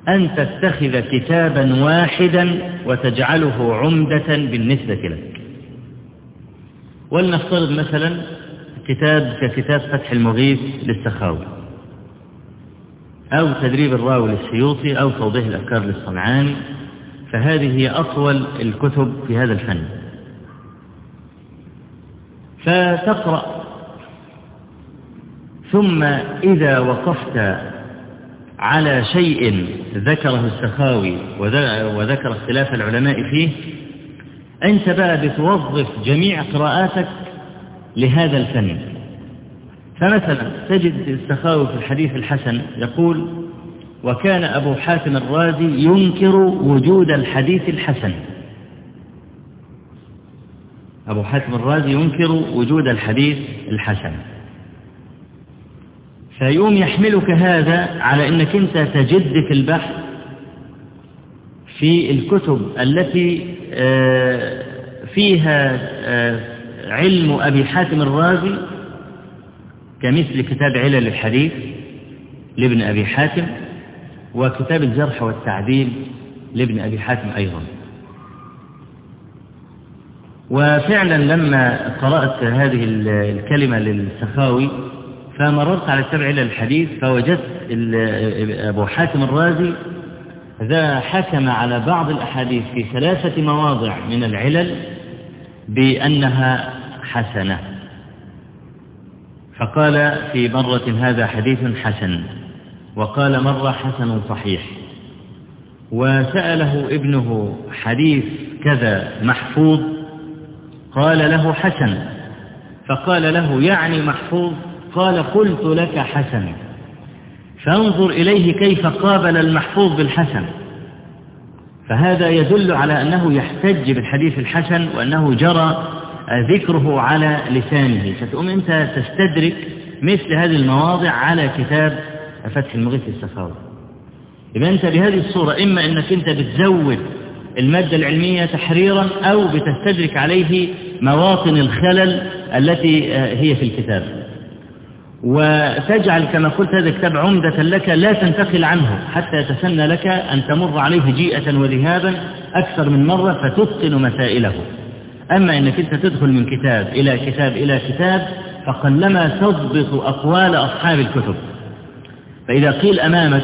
أن تتخذ كتابا واحدا وتجعله عمدة بالنسبة لك. ولنفترض مثلا كتاب ككتاب فتح المغيث للسخاوي أو تدريب الراوي للسيوطي أو توضيح الأفكار للصنعاني فهذه هي أطول الكتب في هذا الفن. فتقرأ. ثم إذا وقفت على شيء ذكره السخاوي وذكر اختلاف العلماء فيه أنت بقى بتوظف جميع قراءاتك لهذا الفن. فمثلا تجد السخاوي في الحديث الحسن يقول وكان أبو حاتم الرازي ينكر وجود الحديث الحسن. أبو حاتم الرازي ينكر وجود الحديث الحسن. فيقوم يحملك هذا على أنك أنت تجد في البحث في الكتب التي فيها علم أبي حاتم الرازي كمثل كتاب علل الحديث لابن أبي حاتم وكتاب الجرح والتعديل لابن أبي حاتم أيضا. وفعلا لما قرأت هذه الكلمة للسخاوي فمررت على كتاب علل الحديث فوجدت أبو حاتم الرازي ذا حكم على بعض الأحاديث في ثلاثة مواضع من العلل بأنها حسنة. فقال في مرة هذا حديث حسن وقال مرة حسن صحيح. وسأله ابنه حديث كذا محفوظ قال له حسن. فقال له يعني محفوظ قال قلت لك حسن. فانظر إليه كيف قابل المحفوظ بالحسن. فهذا يدل على أنه يحتج بالحديث الحسن وأنه جرى ذكره على لسانه. فتقوم أنت تستدرك مثل هذه المواضع على كتاب فتح المغيث السخاوي يبقى أنت بهذه الصورة إما أنك أنت بتزود المادة العلمية تحريرا أو بتستدرك عليه مواطن الخلل التي هي في الكتاب. وتجعل كما قلت هذا الكتاب عمدة لك لا تنتقل عنه حتى يتسنى لك أن تمر عليه جيئة وذهابا أكثر من مرة فتتقن مسائله. أما أنك أنت تدخل من كتاب إلى كتاب إلى كتاب فقلما تضبط أقوال أصحاب الكتب. فإذا قيل أمامك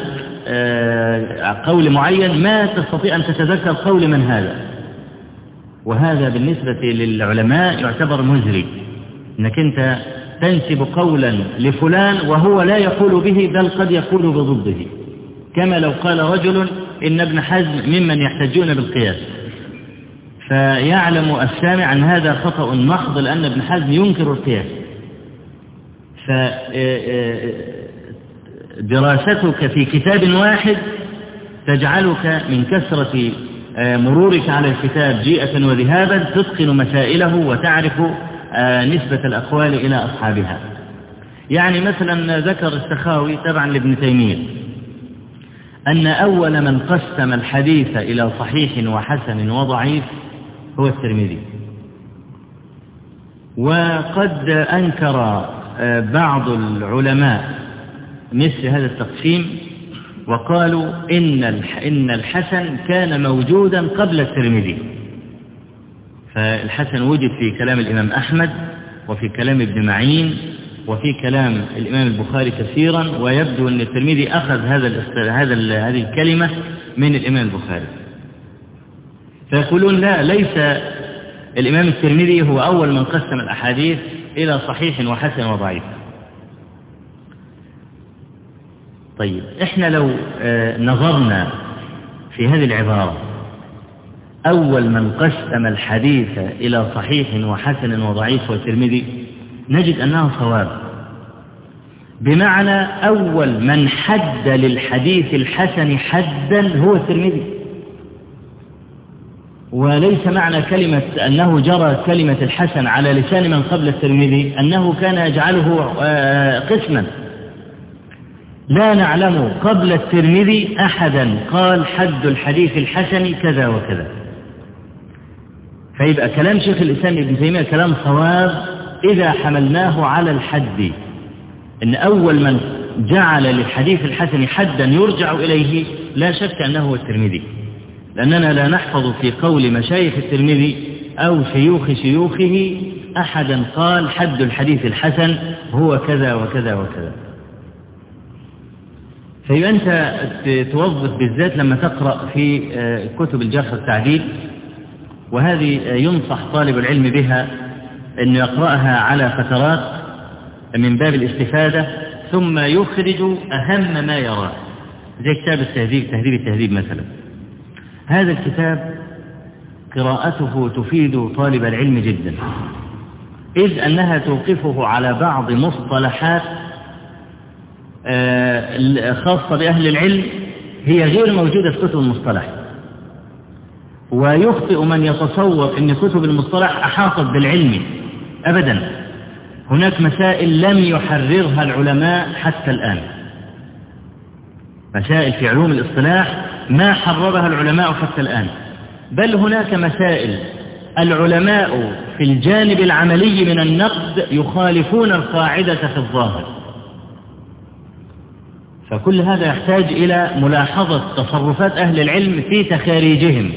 قول معين ما تستطيع أن تتذكر قول من هذا؟ وهذا بالنسبة للعلماء يعتبر مزري أنك أنت تنسب قولا لفلان وهو لا يقول به بل قد يقول بضده. كما لو قال رجل إن ابن حزم ممن يحتجون بالقياس. فيعلم السامع أن هذا خطأ محض لأن ابن حزم ينكر القياس. فدراستك في كتاب واحد تجعلك من كثرة مرورك على الكتاب جيئة وذهابا تتقن مسائله وتعرف نسبة الأقوال إلى أصحابها. يعني مثلا ذكر السخاوي تبعا لابن تيمية أن أول من قسم الحديث إلى صحيح وحسن وضعيف هو الترمذي. وقد أنكر بعض العلماء مثل هذا التقسيم وقالوا إن إن الحسن كان موجودا قبل الترمذي. فالحسن وجد في كلام الإمام أحمد وفي كلام ابن معين وفي كلام الإمام البخاري كثيرا ويبدو أن الترمذي أخذ هذا هذا هذه الكلمة من الإمام البخاري. فيقولون لا ليس الإمام الترمذي هو أول من قسم الأحاديث إلى صحيح وحسن وضعيف. طيب إحنا لو نظرنا في هذه العبارة أول من قسم الحديث إلى صحيح وحسن وضعيف والترمذي نجد أنه صواب. بمعنى أول من حد للحديث الحسن حدا هو الترمذي. وليس معنى كلمة أنه جرى كلمة الحسن على لسان من قبل الترمذي أنه كان يجعله آه، قسما. لا نعلم قبل الترمذي أحدا قال حد الحديث الحسن كذا وكذا. فيبقى كلام شيخ الإسلام ابن تيمية كلام صواب إذا حملناه على الحد. إن أول من جعل للحديث الحسن حدا يرجع إليه لا شك أنه هو الترمذي. لأننا لا نحفظ في قول مشايخ الترمذي أو شيوخ شيوخه أحدا قال حد الحديث الحسن هو كذا وكذا وكذا. فيبقى أنت توظف بالذات لما تقرأ في كتب الجرح والتعديل وهذه ينصح طالب العلم بها أن يقرأها على فترات من باب الاستفادة ثم يخرج أهم ما يراه زي كتاب التهذيب تهذيب التهذيب مثلا. هذا الكتاب قراءته تفيد طالب العلم جدا إذ أنها توقفه على بعض مصطلحات خاصة بأهل العلم هي غير موجودة في كتب المصطلح. ويخطئ من يتصور أن كتب المصطلح أحاطت بالعلم أبدا. هناك مسائل لم يحررها العلماء حتى الآن. مسائل في علوم الاصطلاح ما حررها العلماء حتى الآن. بل هناك مسائل العلماء في الجانب العملي من النقد يخالفون القاعدة في الظاهر. فكل هذا يحتاج إلى ملاحظة تصرفات أهل العلم في تخاريجهم.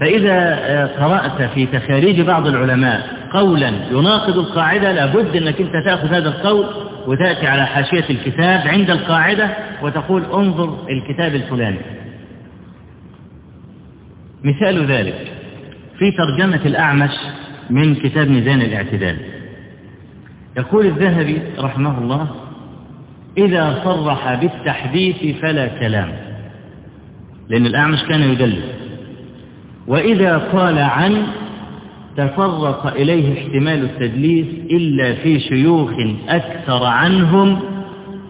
فإذا قرأت في تخاريج بعض العلماء قولا يناقض القاعدة لابد أنك أنت تأخذ هذا القول وتأتي على حاشية الكتاب عند القاعدة وتقول انظر الكتاب الفلاني. مثال ذلك في ترجمة الأعمش من كتاب ميزان الاعتدال. يقول الذهبي رحمه الله إذا صرح بالتحديث فلا كلام. لأن الأعمش كان يدلس وإذا قال عن تفرق إليه احتمال التدليس إلا في شيوخ أكثر عنهم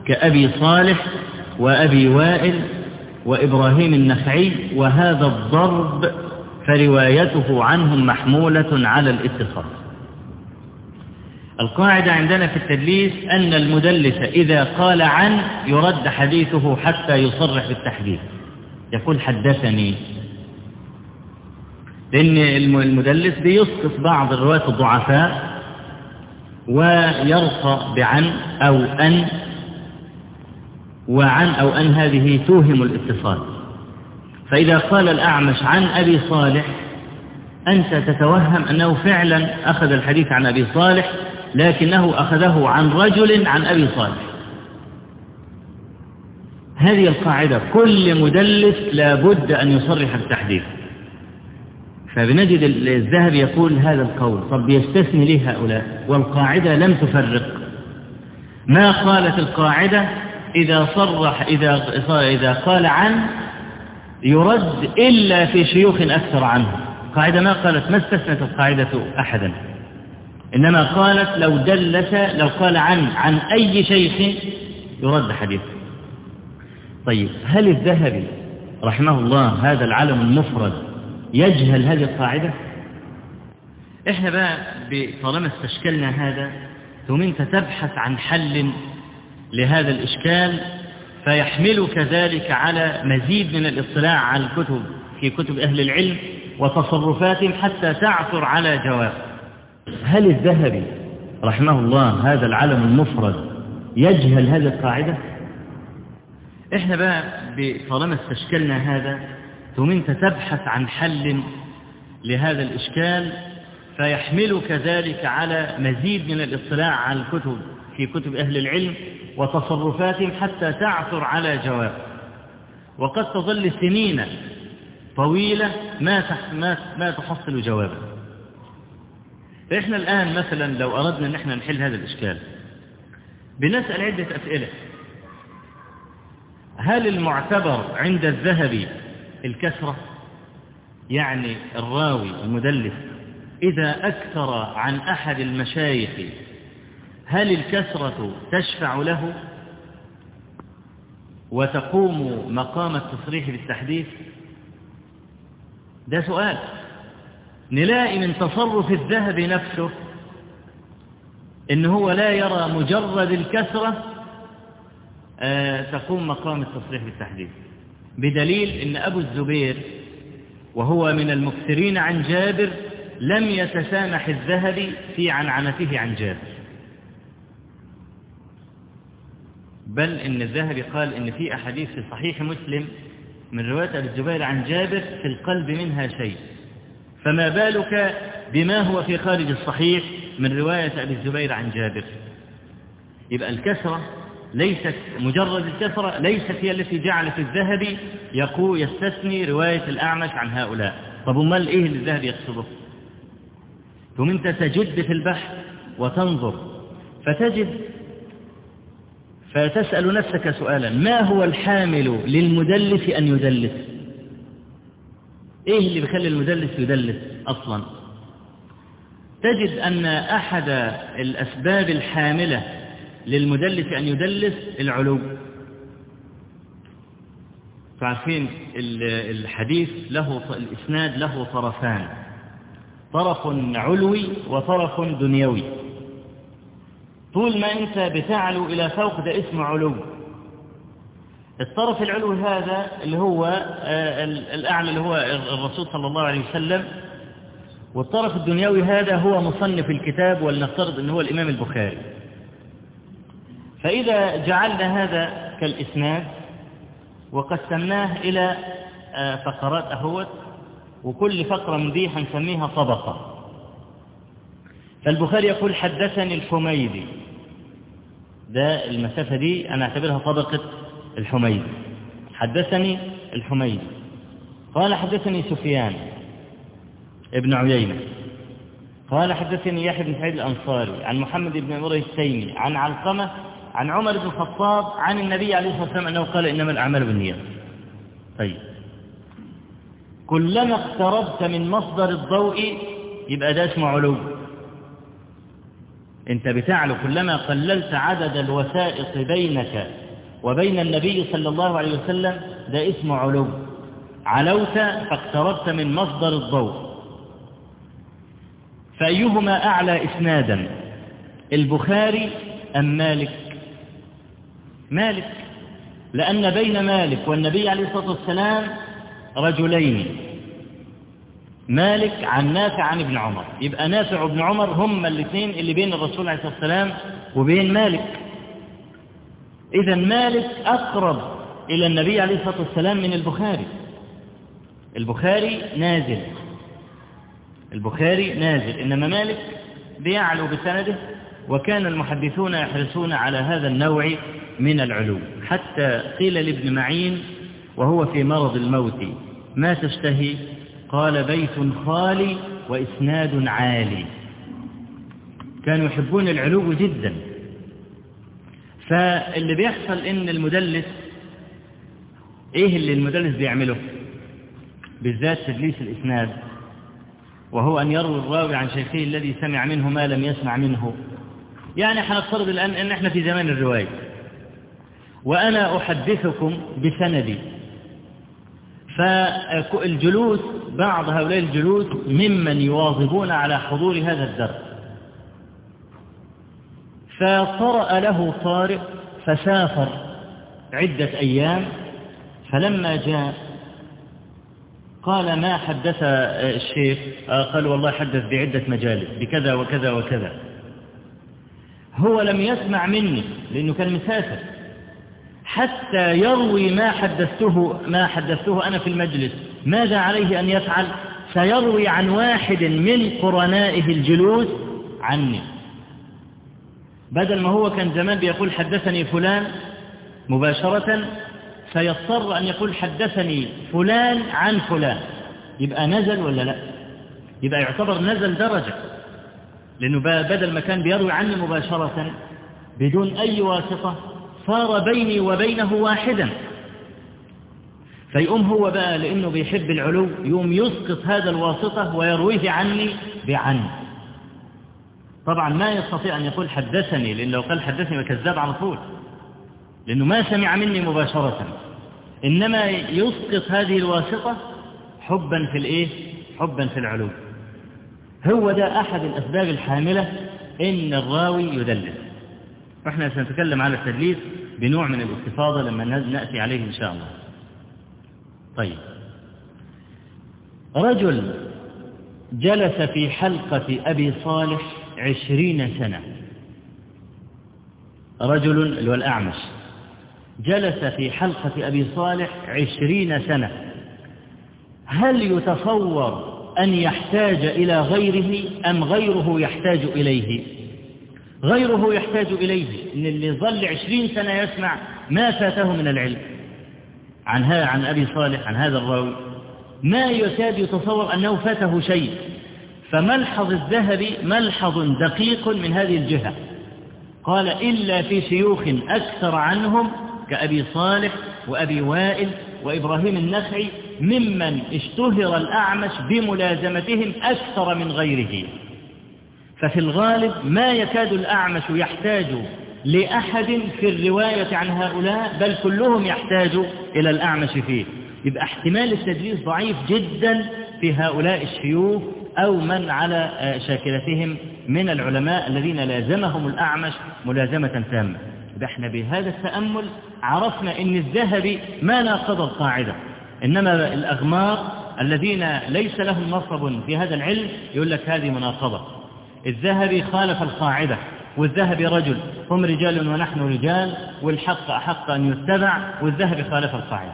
كأبي صالح وأبي وائل وإبراهيم النخعي وهذا الضرب فروايته عنهم محمولة على الاتصال القاعدة عندنا في التدليس أن المدلس إذا قال عن يرد حديثه حتى يصرح بالتحديث. يقول حدثني. لأن المدلس بيسقط بعض الروايات الضعفاء ويرقى بعن أو أن وعن أو أن هذه توهم الاتصال. فإذا قال الأعمش عن أبي صالح أنت تتوهم أنه فعلا أخذ الحديث عن أبي صالح لكنه أخذه عن رجل عن أبي صالح. هذه القاعدة كل مدلس لابد أن يصرح بالتحديث فبنجد الذهب يقول هذا القول طب يستثني ليه هؤلاء؟ والقاعدة لم تفرق. ما قالت القاعدة؟ إذا صرح إذا, إذا قال عن يرد إلا في شيوخ أكثر عنه. قاعدة ما قالت ما استثنت القاعدة أحدا. إنما قالت لو دلس لو قال عن عن أي شيخ يرد حديثه. طيب هل الذهبي رحمه الله هذا العلم المفرد يجهل هذه القاعدة؟ إحنا بقى طالما استشكلنا هذا ثم أنت تبحث عن حل لهذا الإشكال فيحملك ذلك على مزيد من الاطلاع على الكتب في كتب أهل العلم وتصرفاتهم حتى تعثر على جواب. هل الذهبي رحمه الله هذا العلم المفرد يجهل هذه القاعدة؟ إحنا بقى طالما استشكلنا هذا ثم أنت تبحث عن حل لهذا الإشكال فيحملك ذلك على مزيد من الاطلاع على الكتب في كتب أهل العلم وتصرفاتهم حتى تعثر على جواب. وقد تظل سنين طويلة ما ما تحصل جوابا. فإحنا الآن مثلا لو أردنا أن إحنا نحل هذا الإشكال بنسأل عدة أسئلة. هل المعتبر عند الذهبي الكسرة؟ يعني الراوي المدلس إذا أكثر عن أحد المشايخ هل الكسرة تشفع له؟ وتقوم مقام التصريح بالتحديث؟ ده سؤال. نلاقي من تصرف الذهب نفسه إن هو لا يرى مجرد الكسرة آه تقوم مقام التصريح بالتحديث بدليل إن أبو الزبير وهو من المكثرين عن جابر لم يتسامح الذهبي في عنعنته عن جابر. بل إن الذهبي قال إن في أحاديث في صحيح مسلم من رواية أبي الزبير عن جابر في القلب منها شيء. فما بالك بما هو في خارج الصحيح من رواية أبي الزبير عن جابر؟ يبقى الكسرة ليست مجرد الكسرة ليست هي التي جعلت الذهبي يقول يستثني رواية الأعمش عن هؤلاء. طب أمال إيه اللي الذهبي يقصده؟ ثم أنت تجد في البحث وتنظر فتجد فتسأل نفسك سؤالا ما هو الحامل للمدلس أن يدلس؟ إيه اللي بيخلي المدلس يدلس أصلا؟ تجد أن أحد الأسباب الحاملة للمدلس أن يدلس العلو. فعارفين الحديث له الإسناد له طرفان. طرف علوي وطرف دنيوي. طول ما أنت بتعلو إلى فوق ده اسمه علو. الطرف العلوي هذا اللي هو الأعلى اللي هو الرسول صلى الله عليه وسلم والطرف الدنيوي هذا هو مصنف الكتاب ولنفترض أنه هو الإمام البخاري. فإذا جعلنا هذا كالإسناد وقسمناه إلى فقرات أهوت وكل فقرة من دي هنسميها طبقة. فالبخاري يقول حدثني الحميدي. ده المسافة دي أنا أعتبرها طبقة الحميدي حدثني الحميدي قال حدثني سفيان ابن عيينة. قال حدثني يحيى بن سعيد الأنصاري عن محمد بن عمر التيمي عن علقمة عن عمر بن الخطاب عن النبي عليه الصلاة والسلام أنه قال إنما الأعمال بالنيات طيب. كلما اقتربت من مصدر الضوء يبقى ده اسمه علو. انت بتعلو. كلما قللت عدد الوسائط بينك وبين النبي صلى الله عليه وسلم ده اسمه علو. علوت فاقتربت من مصدر الضوء. فأيهما أعلى إسنادا؟ البخاري أم مالك؟ مالك. لأن بين مالك والنبي عليه الصلاة والسلام رجلين. مالك عن نافع عن ابن عمر. يبقى نافع وابن عمر هم الاثنين اللي بين الرسول عليه الصلاة والسلام وبين مالك. إذا مالك أقرب إلى النبي عليه الصلاة والسلام من البخاري. البخاري نازل. البخاري نازل. إنما مالك بيعلو بسنده وكان المحدثون يحرصون على هذا النوع من العلو حتى قيل لابن معين وهو في مرض الموت ما تشتهي؟ قال بيت خالي وإسناد عالي. كانوا يحبون العلو جدا. فاللي بيحصل إن المدلس إيه اللي المدلس بيعمله؟ بالذات تدليس الإسناد وهو أن يروي الراوي عن شيخه الذي سمع منه ما لم يسمع منه. يعني هنفترض الآن أن إحنا في زمان الرواية. وأنا أحدثكم بسندي. فالجلوس بعض هؤلاء الجلوس ممن يواظبون على حضور هذا الدرس. فطرأ له طارئ فسافر عدة أيام فلما جاء قال ما حدث الشيخ؟ قال والله حدث بعدة مجالس بكذا وكذا وكذا. هو لم يسمع مني لأنه كان مسافر حتى يروي ما حدثته ما حدثته أنا في المجلس. ماذا عليه أن يفعل؟ سيروي عن واحد من قرنائه الجلوس عني. بدل ما هو كان زمان بيقول حدثني فلان مباشرة سيضطر أن يقول حدثني فلان عن فلان. يبقى نزل ولا لا؟ يبقى يعتبر نزل درجة. لأنه بدل ما كان بيروي عني مباشرة بدون أي واسطة صار بيني وبينه واحدا. فيقوم هو بقى لأنه بيحب العلو يقوم يسقط هذا الواسطة ويرويه عني بعن. طبعا ما يستطيع أن يقول حدثني لأن لو قال حدثني وكذاب على طول. لأنه ما سمع مني مباشرة. إنما يسقط هذه الواسطة حبا في الإيه؟ حبا في العلو. هو ده أحد الأسباب الحاملة إن الراوي يدلس وإحنا سنتكلم على التدليس بنوع من الاستفاضة لما نأتي عليه إن شاء الله. طيب. رجل جلس في حلقة أبي صالح عشرين سنة. رجل الأعمش جلس في حلقة أبي صالح عشرين سنة. هل يتصور أن يحتاج إلى غيره أم غيره يحتاج إليه؟ غيره يحتاج إليه. إن اللي ظل عشرين سنة يسمع ما فاته من العلم. عن عن أبي صالح عن هذا الراوي. ما يكاد يتصور أنه فاته شيء. فملحظ الذهبي ملحظ دقيق من هذه الجهة. قال إلا في شيوخ أكثر عنهم كأبي صالح وأبي وائل وإبراهيم النخعي ممن اشتهر الأعمش بملازمتهم أكثر من غيره. ففي الغالب ما يكاد الأعمش يحتاج لأحد في الرواية عن هؤلاء بل كلهم يحتاج إلى الأعمش فيه. يبقى احتمال التدليس ضعيف جدا في هؤلاء الشيوخ أو من على شاكلتهم من العلماء الذين لازمهم الأعمش ملازمة تامة. يبقى إحنا بهذا التأمل عرفنا إن الذهبي ما ناقض القاعدة إنما الأغمار الذين ليس لهم نصب في هذا العلم يقول لك هذه مناقضة. الذهبي خالف القاعدة والذهبي رجل هم رجال ونحن رجال والحق أحق أن يتبع والذهبي خالف القاعدة.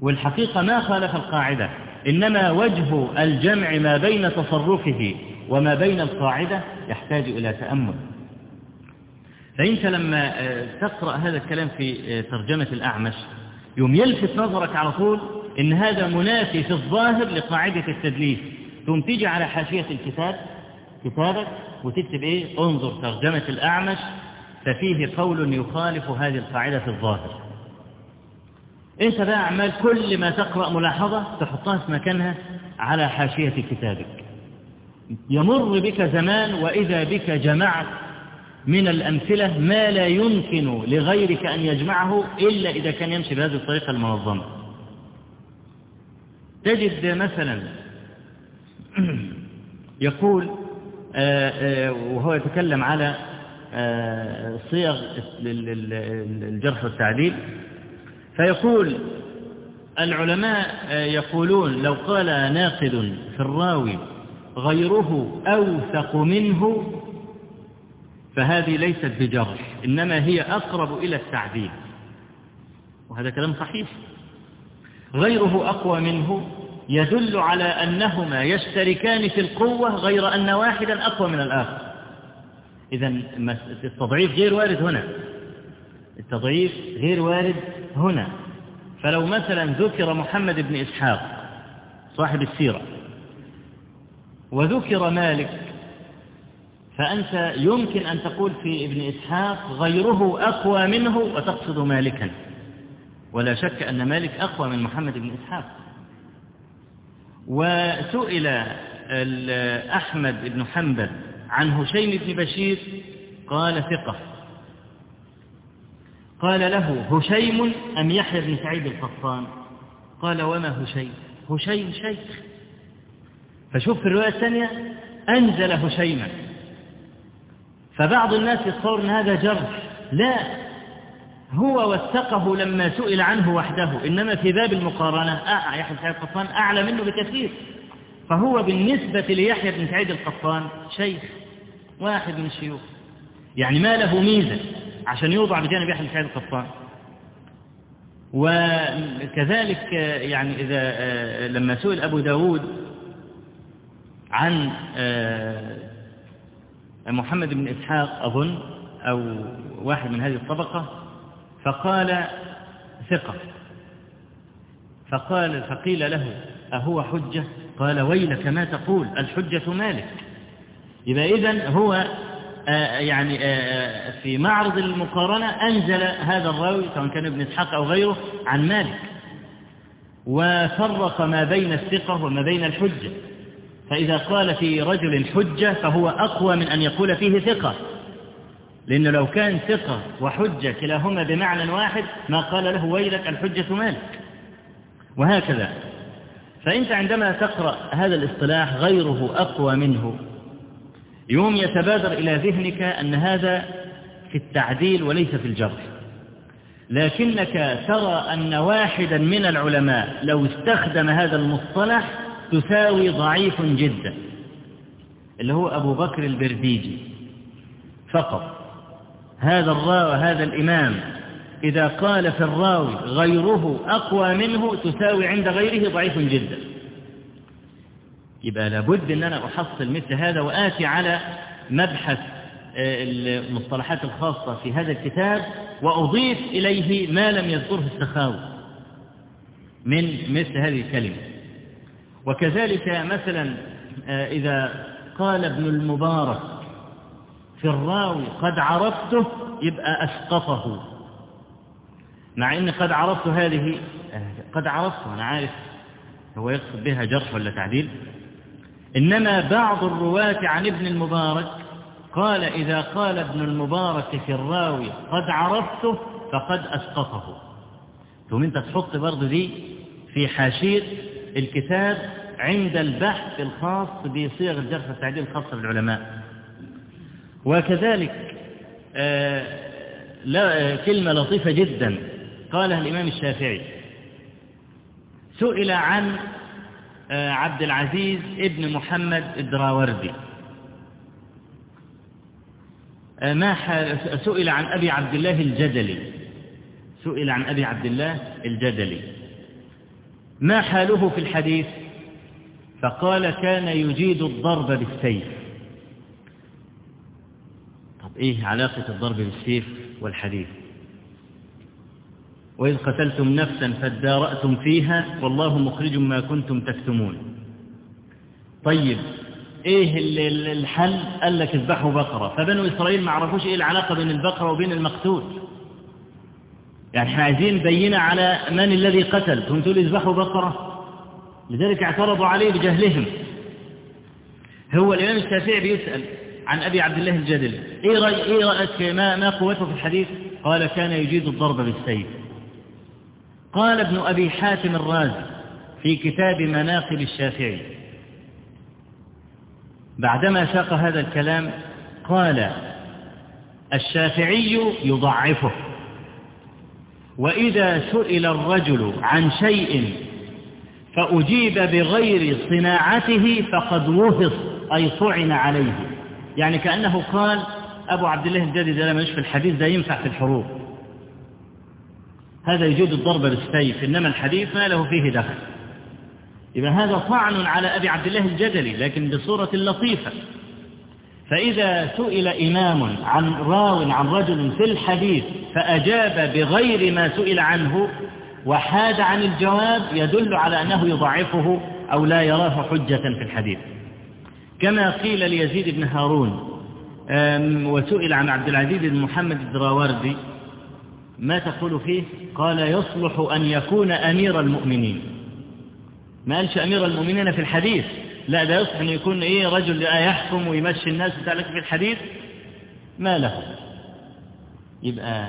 والحقيقة ما خالف القاعدة. إنما وجه الجمع ما بين تصرفه وما بين القاعدة يحتاج إلى تأمل. فأنت لما تقرأ هذا الكلام في ترجمة الأعمش يوم يلفت نظرك على طول إن هذا منافي في الظاهر لقاعدة التدليس. ثم تيجي على حاشية الكتاب كتابك وتكتب إيه؟ انظر ترجمة الأعمش ففيه قول يخالف هذه القاعدة في الظاهر. انت بقى عمال كل ما تقرأ ملاحظة تحطها في مكانها على حاشية كتابك. يمر بك زمان وإذا بك جمعت من الأمثلة ما لا يمكن لغيرك أن يجمعه إلا إذا كان يمشي بهذه الطريقة المنظمة. تجد مثلا يقول وهو يتكلم على صيغ الجرح والتعديل. فيقول العلماء يقولون لو قال ناقد في الراوي غيره أوثق منه فهذه ليست بجرح إنما هي أقرب إلى التعديل وهذا كلام صحيح. غيره أقوى منه يدل على أنهما يشتركان في القوة غير أن واحدا أقوى من الآخر. إذا التضعيف غير وارد هنا. التضعيف غير وارد هنا. فلو مثلا ذكر محمد بن إسحاق صاحب السيرة وذكر مالك فأنت يمكن أن تقول في ابن إسحاق غيره أقوى منه وتقصد مالكا. ولا شك أن مالك أقوى من محمد بن إسحاق. وسئل أحمد بن حنبل عن هشيم بن بشير قال ثقة. قال له هشيم أم يحيى بن سعيد القطان؟ قال وما هشيم؟ هشيم شيخ. فشوف في الرواية الثانية أنزل هشيما. فبعض الناس يتصور أن هذا جرح. لا هو وثقه لما سئل عنه وحده. إنما في باب المقارنة. يحيى بن سعيد القطان أعلى منه بكثير. فهو بالنسبة ليحيى بن سعيد القطان شيخ واحد من الشيوخ. يعني ما له ميزة. عشان يوضع بجانب يحيى بن سعيد القطان. وكذلك يعني إذا لما سئل أبو داود عن محمد بن إسحاق أظن أو واحد من هذه الطبقة فقال ثقة. فقال فقيل له أهو حجة؟ قال ويلك ما تقول الحجة مالك. يبقى إذن هو آه يعني آه في معرض المقارنة أنزل هذا الراوي سواء كان ابن إسحاق أو غيره عن مالك وفرق ما بين الثقة وما بين الحجة. فإذا قال في رجل حجة فهو أقوى من أن يقول فيه ثقة. لأنه لو كان ثقة وحجة كلاهما بمعنى واحد ما قال له ويلك الحجة مالك. وهكذا. فأنت عندما تقرأ هذا الاصطلاح غيره أقوى منه. يوم يتبادر إلى ذهنك أن هذا في التعديل وليس في الجرح. لكنك ترى أن واحدا من العلماء لو استخدم هذا المصطلح تساوي ضعيف جدا اللي هو أبو بكر البرديجي. فقط هذا الراوي هذا الإمام إذا قال في الراوي غيره أقوى منه تساوي عند غيره ضعيف جدا. يبقى لابد أن أنا أحصل مثل هذا وآتي على مبحث المصطلحات الخاصة في هذا الكتاب وأضيف إليه ما لم يذكره السخاوي من مثل هذه الكلمة. وكذلك مثلا إذا قال ابن المبارك في الراوي قد عرفته يبقى أسقطه. مع أن قد عرفت هذه قد عرفته أنا عارف هو يقصد بها جرح ولا تعديل؟ إنما بعض الرواة عن ابن المبارك قال إذا قال ابن المبارك في الراوي قد عرفته فقد أسقطه. ثم أنت تحط برضه دي في حاشية الكتاب عند البحث الخاص بصيغ الجرح والتعديل الخاصة بالعلماء. وكذلك آه لا كلمة لطيفة جدا. قالها الإمام الشافعي سئل عن آه عبد العزيز ابن محمد الدراوردي. آه ما سئل عن أبي عبد الله الجدلي. سئل عن أبي عبد الله الجدلي. ما حاله في الحديث؟ فقال كان يجيد الضرب بالسيف. طب إيه علاقة الضرب بالسيف والحديث؟ وإذ قتلتم نفسا فادارأتم فيها والله مخرج ما كنتم تكتمون. طيب إيه الحل؟ قال لك اذبحوا بقرة. فبنو إسرائيل ما عرفوش إيه العلاقة بين البقرة وبين المقتول. يعني إحنا عايزين بينة على من الذي قتل ثم تقول اذبحوا بقرة؟ لذلك اعترضوا عليه بجهلهم. هو الإمام الشافعي بيسأل عن أبي عبد الله الجدل إيه, رأي إيه رأيك ما, ما قوته في الحديث؟ قال كان يجيد الضرب بالسيف. قال ابن أبي حاتم الرازي في كتاب مناقب الشافعي. بعدما ساق هذا الكلام قال الشافعي يضعفه. وإذا سئل الرجل عن شيء فأجيب بغير صناعته فقد وهص أي طعن عليه. يعني كأنه قال أبو عبد الله الجديد ده لما يشفي الحديث ده ينفع في الحروب هذا يجود الضرب بالسيف إنما الحديث ما له فيه دخل. يبقى هذا طعن على أبي عبد الله الجدلي لكن بصورة لطيفة. فإذا سئل إمام عن راو عن رجل في الحديث فأجاب بغير ما سئل عنه وحاد عن الجواب يدل على أنه يضعفه أو لا يراه حجة في الحديث. كما قيل ليزيد بن هارون وسئل عن عبد العزيز بن محمد الدراوردي ما تقول فيه؟ قال يصلح أن يكون أمير المؤمنين. ما قالش أمير المؤمنين في الحديث؟ لا ده يصلح أن يكون إيه رجل يحكم ويمشي الناس بتاعلك في الحديث؟ ما له. يبقى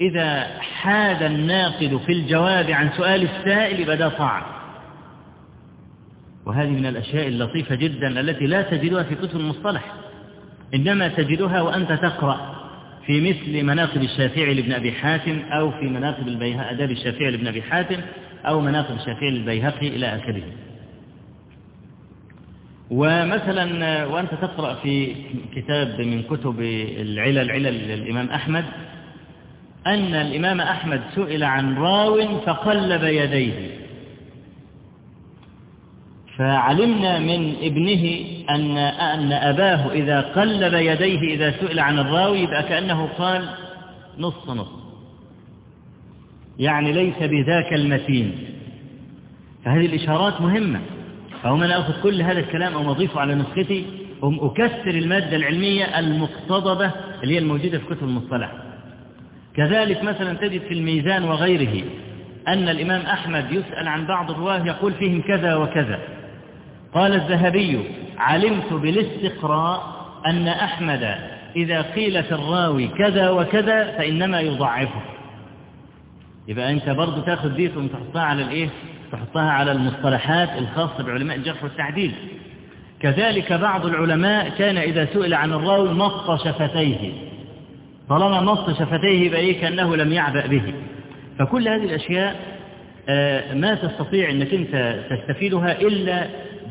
إذا حاد الناقد في الجواب عن سؤال السائل يبقى ده وهذه من الأشياء اللطيفة جدا التي لا تجدها في كتب المصطلح. إنما تجدها وأنت تقرأ. في مثل مناقب الشافعي لابن أبي حاتم أو في مناقب البيهقي أداب الشافعي لابن أبي حاتم أو مناقب الشافعي للبيهقي إلى آخره. ومثلا وأنت تقرأ في كتاب من كتب العلل علل للإمام أحمد أن الإمام أحمد سئل عن راو فقلب يديه. فعلمنا من ابنه أن, أن أباه إذا قلب يديه إذا سئل عن الراوي يبقى كأنه قال نص نص. يعني ليس بذاك المتين. فهذه الإشارات مهمة. فهم أنا أخذ كل هذا الكلام أو أضيفه على نسختي. هم أكثر المادة العلمية المقتضبة اللي هي الموجودة في كتب المصطلح. كذلك مثلا تجد في الميزان وغيره أن الإمام أحمد يسأل عن بعض الرواة يقول فيهم كذا وكذا. قال الذهبي علمت بالاستقراء أن أحمد إذا قيل في الراوي كذا وكذا فإنما يضعفه. يبقى أنت برضو تاخذ دي ثم تحطها على الإيه؟ تحطها على المصطلحات الخاصة بعلماء الجرح والتعديل. كذلك بعض العلماء كان إذا سئل عن الراوي مص شفتيه. طالما مص شفتيه يبقى إيه؟ كأنه لم يعبأ به. فكل هذه الأشياء ما تستطيع أنك أنت تستفيدها إلا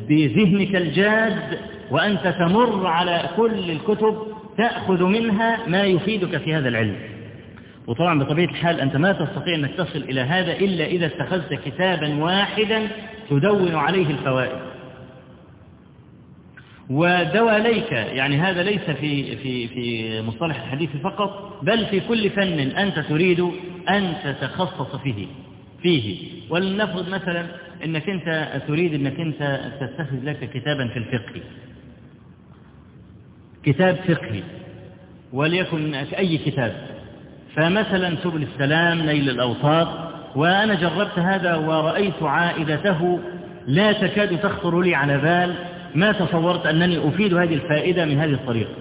بذهنك الجاد وأنت تمر على كل الكتب تأخذ منها ما يفيدك في هذا العلم. وطبعا بطبيعة الحال أنت ما تستطيع أنك تصل إلى هذا إلا إذا اتخذت كتابا واحدا تدون عليه الفوائد. ودواليك يعني هذا ليس في في في مصطلح الحديث فقط بل في كل فن أنت تريد أن تتخصص فيه. فيه. ولنفرض مثلا أنك أنت تريد أنك أنت تتخذ لك كتابا في الفقه. كتاب فقهي. وليكن أي كتاب. فمثلا سبل السلام نيل الأوطار وأنا جربت هذا ورأيت عائدته لا تكاد تخطر لي على بال. ما تصورت أنني أفيد هذه الفائدة من هذه الطريقة.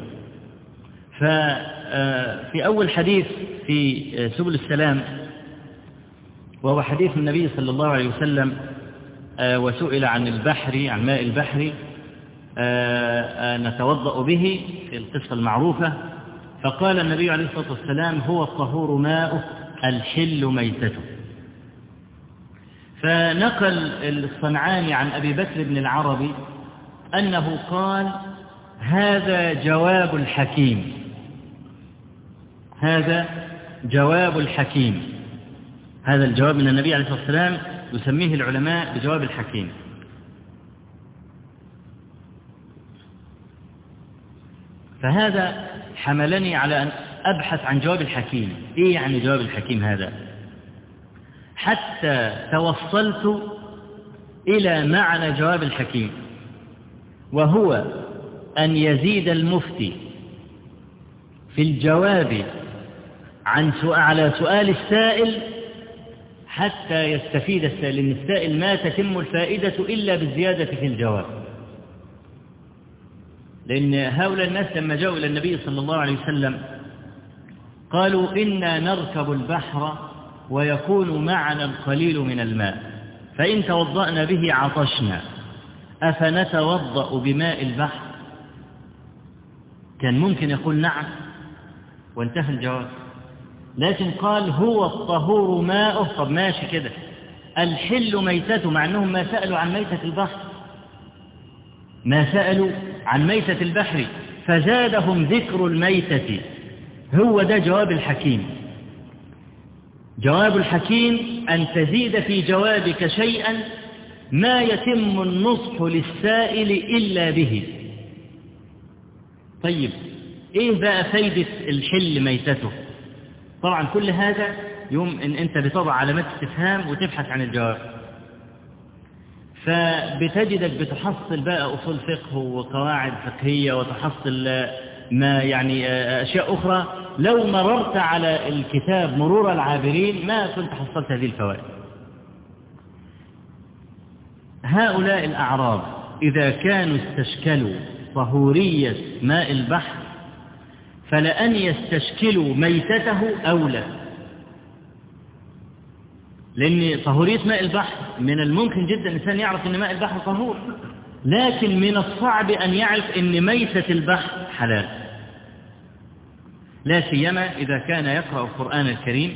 ففي أول حديث في سبل السلام وهو حديث النبي صلى الله عليه وسلم وسئل عن البحر عن ماء البحر نتوضأ به في القصة المعروفة. فقال النبي عليه الصلاة والسلام هو الطهور ماؤه الحل ميتته. فنقل الصنعاني عن أبي بكر بن العربي أنه قال هذا جواب الحكيم هذا جواب الحكيم. هذا الجواب من النبي عليه الصلاة والسلام يسميه العلماء بجواب الحكيم. فهذا حملني على أن أبحث عن جواب الحكيم. إيه يعني جواب الحكيم هذا؟ حتى توصلت إلى معنى جواب الحكيم وهو أن يزيد المفتي في الجواب عن سؤال على سؤال السائل حتى يستفيد السائل السائل ما تتم الفائدة إلا بالزيادة في الجواب. لأن هؤلاء الناس لما جاءوا إلى النبي صلى الله عليه وسلم قالوا إنا نركب البحر ويكون معنا القليل من الماء فإن توضأنا به عطشنا. أفنتوضأ بماء البحر؟ كان ممكن يقول نعم وانتهى الجواب. لكن قال هو الطهور ماؤه. طب ماشي كده. الحل ميتته مع أنهم ما سألوا عن ميتة البحر. ما سألوا عن ميتة البحر. فزادهم ذكر الميتة. هو ده جواب الحكيم. جواب الحكيم أن تزيد في جوابك شيئا ما يتم النصح للسائل إلا به. طيب إيه بقى فايدة الحل ميتته؟ طبعا كل هذا يوم إن أنت بتضع علامات استفهام وتبحث عن الجواب. فبتجدك بتحصل بقى أصول فقه وقواعد فقهية وتحصل ما يعني أشياء أخرى. لو مررت على الكتاب مرور العابرين ما كنت حصلت هذه الفوائد. هؤلاء الأعراب إذا كانوا استشكلوا طهورية ماء البحر فلأن يستشكلوا ميتته أولى. لأن طهورية ماء البحر من الممكن جدا الإنسان يعرف أن ماء البحر طهور. لكن من الصعب أن يعرف أن ميتة البحر حلال. لا سيما إذا كان يقرأ القرآن الكريم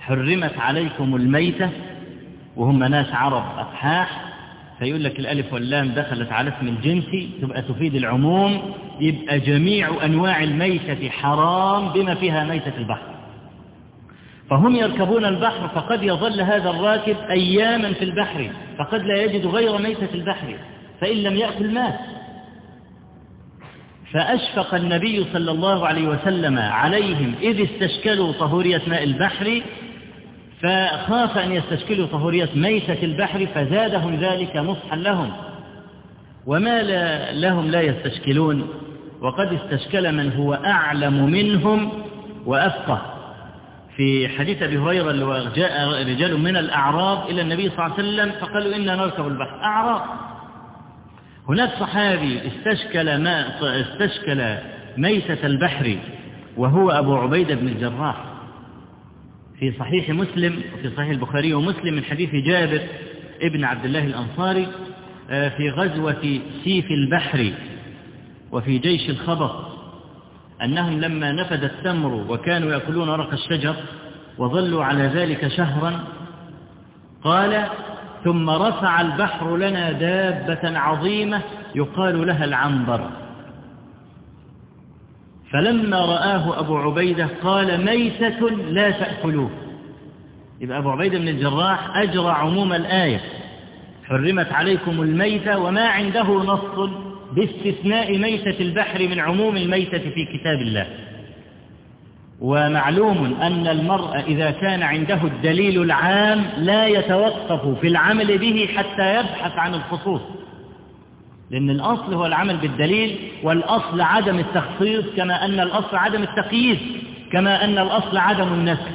حرمت عليكم الميتة وهم ناس عرب أصحاح فيقول لك الألف واللام دخلت على اسم الجنس تبقى تفيد العموم يبقى جميع أنواع الميتة حرام بما فيها ميتة البحر. فهم يركبون البحر فقد يظل هذا الراكب أياما في البحر فقد لا يجد غير ميتة البحر فإن لم يأكل مات. فأشفق النبي صلى الله عليه وسلم عليهم إذ استشكلوا طهورية ماء البحر فخاف أن يستشكلوا طهورية ميتة البحر فزادهم ذلك نصحا لهم. وما لا لهم لا يستشكلون وقد استشكل من هو أعلم منهم وأفقه. في حديث أبي هريرة اللي جاء رجال من الأعراب إلى النبي صلى الله عليه وسلم فقالوا إنا نركب البحر. أعراب. هناك صحابي استشكل, ما استشكل ميتة البحر وهو أبو عبيدة بن الجراح. في صحيح مسلم وفي صحيح البخاري ومسلم من حديث جابر ابن عبد الله الأنصاري في غزوة سيف البحر وفي جيش الخبط أنهم لما نفد التمر وكانوا يأكلون ورق الشجر وظلوا على ذلك شهرا قال ثم رفع البحر لنا دابة عظيمة يقال لها العنبر. فلما رآه أبو عبيدة قال ميتة لا تأكلوه. يبقى أبو عبيدة بن الجراح أجرى عموم الآية. حرمت عليكم الميتة وما عنده نص باستثناء ميتة البحر من عموم الميتة في كتاب الله. ومعلوم أن المرء إذا كان عنده الدليل العام لا يتوقف في العمل به حتى يبحث عن الخصوص. لأن الأصل هو العمل بالدليل والأصل عدم التخصيص كما أن الأصل عدم التقييد كما أن الأصل عدم النسخ.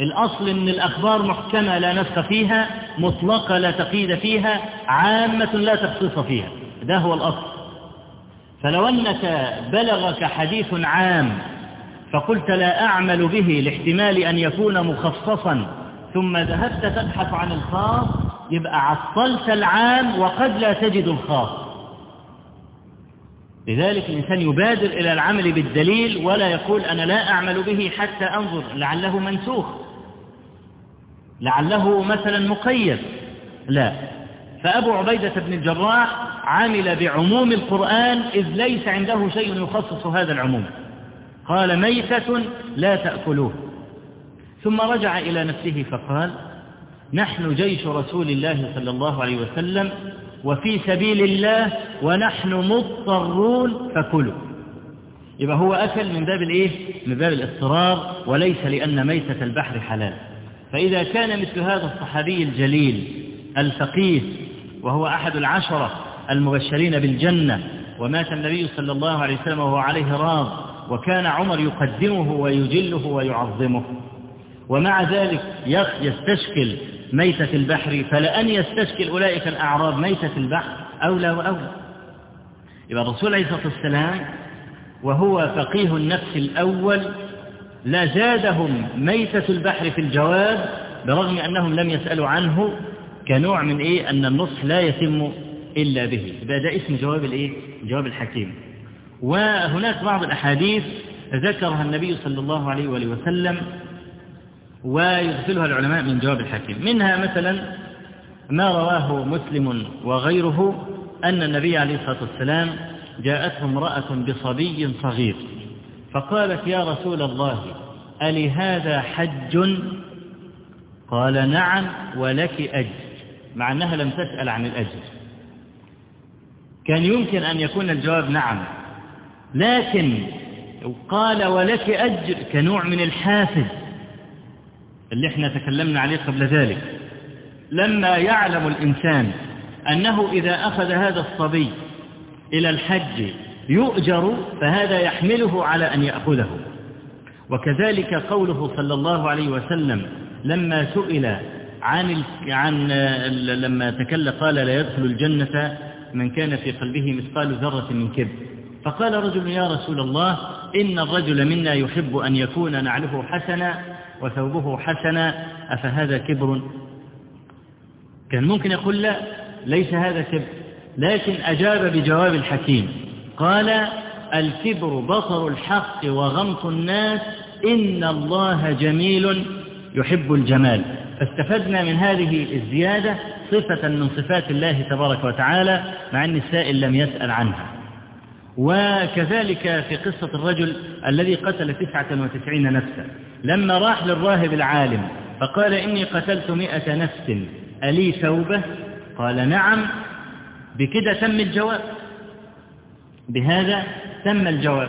الأصل أن الأخبار محكمة لا نسخ فيها مطلقة لا تقييد فيها عامة لا تخصيص فيها. ده هو الأصل. فلو أنك بلغك حديث عام فقلت لا أعمل به لاحتمال أن يكون مخصصا ثم ذهبت تبحث عن الخاص يبقى عطلت العام وقد لا تجد الخاص. لذلك الإنسان يبادر إلى العمل بالدليل ولا يقول أنا لا أعمل به حتى أنظر لعله منسوخ. لعله مثلا مقيد. لا. فأبو عبيدة بن الجراح عمل بعموم القرآن إذ ليس عنده شيء يخصص هذا العموم. قال ميتة لا تأكلوه. ثم رجع إلى نفسه فقال نحن جيش رسول الله صلى الله عليه وسلم وفي سبيل الله ونحن مضطرون فكلوا. يبقى هو أكل من باب الإيه؟ من باب الاضطرار وليس لأن ميتة البحر حلال. فإذا كان مثل هذا الصحابي الجليل الفقيه وهو أحد العشرة المبشرين بالجنة ومات النبي صلى الله عليه وسلم وهو عليه راض وكان عمر يقدمه ويجله ويعظمه. ومع ذلك يستشكل ميتة البحر فلأن يستشكل أولئك الأعراب ميتة البحر أولى وأولى. يبقى الرسول عليه الصلاة والسلام وهو فقيه النفس الأول لا زادهم ميتة البحر في الجواب برغم أنهم لم يسألوا عنه كنوع من إيه؟ أن النصح لا يتم إلا به. يبقى ده اسم جواب الإيه؟ جواب الحكيم. وهناك بعض الأحاديث ذكرها النبي صلى الله عليه وآله وسلم ويغفلها العلماء من جواب الحكيم. منها مثلا ما رواه مسلم وغيره أن النبي عليه الصلاة والسلام جاءته امرأة بصبي صغير فقالت يا رسول الله ألي هذا حج؟ قال نعم ولك أجر. مع أنها لم تسأل عن الأجر. كان يمكن أن يكون الجواب نعم لكن قال ولك أجر كنوع من الحافز. اللي إحنا تكلمنا عليه قبل ذلك. لما يعلم الإنسان أنه إذا أخذ هذا الصبي إلى الحج يؤجر فهذا يحمله على أن يأخذه. وكذلك قوله صلى الله عليه وسلم لما سئل عن عن لما تكلم قال لا يدخل الجنة من كان في قلبه مثقال ذرة من كبر. فقال رجل يا رسول الله إن الرجل منا يحب أن يكون نعله حسنا وثوبه حسنا أفهذا كبر؟ كان ممكن يقول لا ليس هذا كبر لكن أجاب بجواب الحكيم. قال الكبر بطر الحق وغمط الناس إن الله جميل يحب الجمال. فاستفدنا من هذه الزيادة صفة من صفات الله تبارك وتعالى مع أن السائل لم يسأل عنها. وكذلك في قصة الرجل الذي قتل تسعة وتسعين نفسا. لما راح للراهب العالم فقال إني قتلت مئة نفس ألي ثوبة؟ قال نعم. بكده تم الجواب؟ بهذا تم الجواب.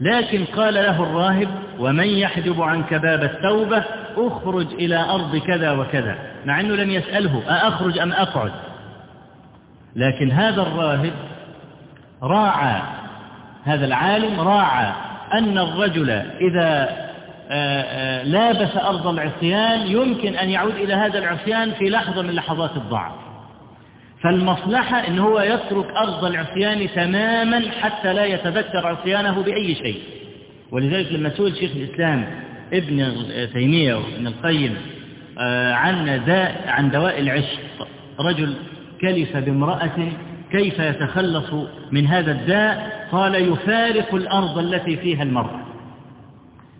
لكن قال له الراهب ومن يحجب عنك باب التوبة؟ اخرج إلى أرض كذا وكذا. مع أنه لم يسأله أأخرج أم أقعد؟ لكن هذا الراهب راعى هذا العالم راعى أن الرجل إذا آه، آه، لابس أرض العصيان يمكن أن يعود إلى هذا العصيان في لحظة من لحظات الضعف. فالمصلحة أن هو يترك أرض العصيان تماما حتى لا يتذكر عصيانه بأي شيء. ولذلك لما سئل شيخ الإسلام ابن تيمية وابن القيم آه، عن عن دواء العشق رجل كلف بامرأة كيف يتخلص من هذا الداء؟ قال يفارق الأرض التي فيها المرأة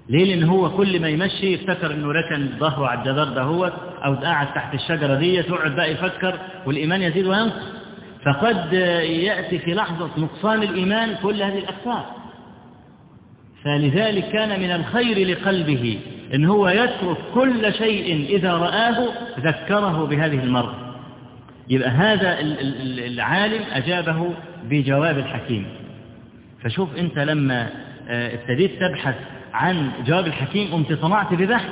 ليه؟ لأن هو كل ما يمشي يفتكر أنه ركن ظهره على الجدار ده هو أو قاعد تحت الشجرة دي يقعد بقى يفكر والإيمان يزيد وينقص. فقد يأتي في لحظة نقصان الإيمان كل هذه الأفكار. فلذلك كان من الخير لقلبه إن هو يترك كل شيء إذا رآه ذكره بهذه المرة. يبقى هذا العالم أجابه بجواب الحكيم. فشوف أنت لما آه، ابتديت تبحث عن جواب الحكيم قمت طلعت ببحث.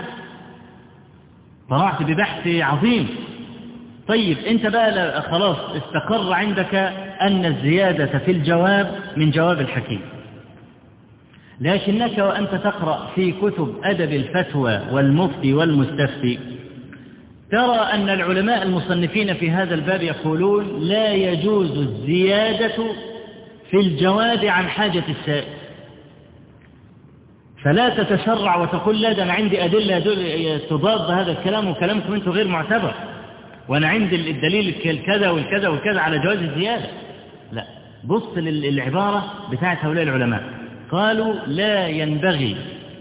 طلعت ببحث عظيم. طيب أنت بقى خلاص استقر عندك أن الزيادة في الجواب من جواب الحكيم. لكنك وأنت تقرأ في كتب أدب الفتوى والمفتي والمستفتي ترى أن العلماء المصنفين في هذا الباب يقولون لا يجوز الزيادة في الجواب عن حاجة السائل. فلا تتسرع وتقول لا ده أنا عندي أدلة تضاد هذا الكلام وكلامكم أنتم غير معتبر. وأنا عندي الدليل الكذا والكذا والكذا على جواز الزيادة. لا بص للعبارة بتاعت هؤلاء العلماء. قالوا لا ينبغي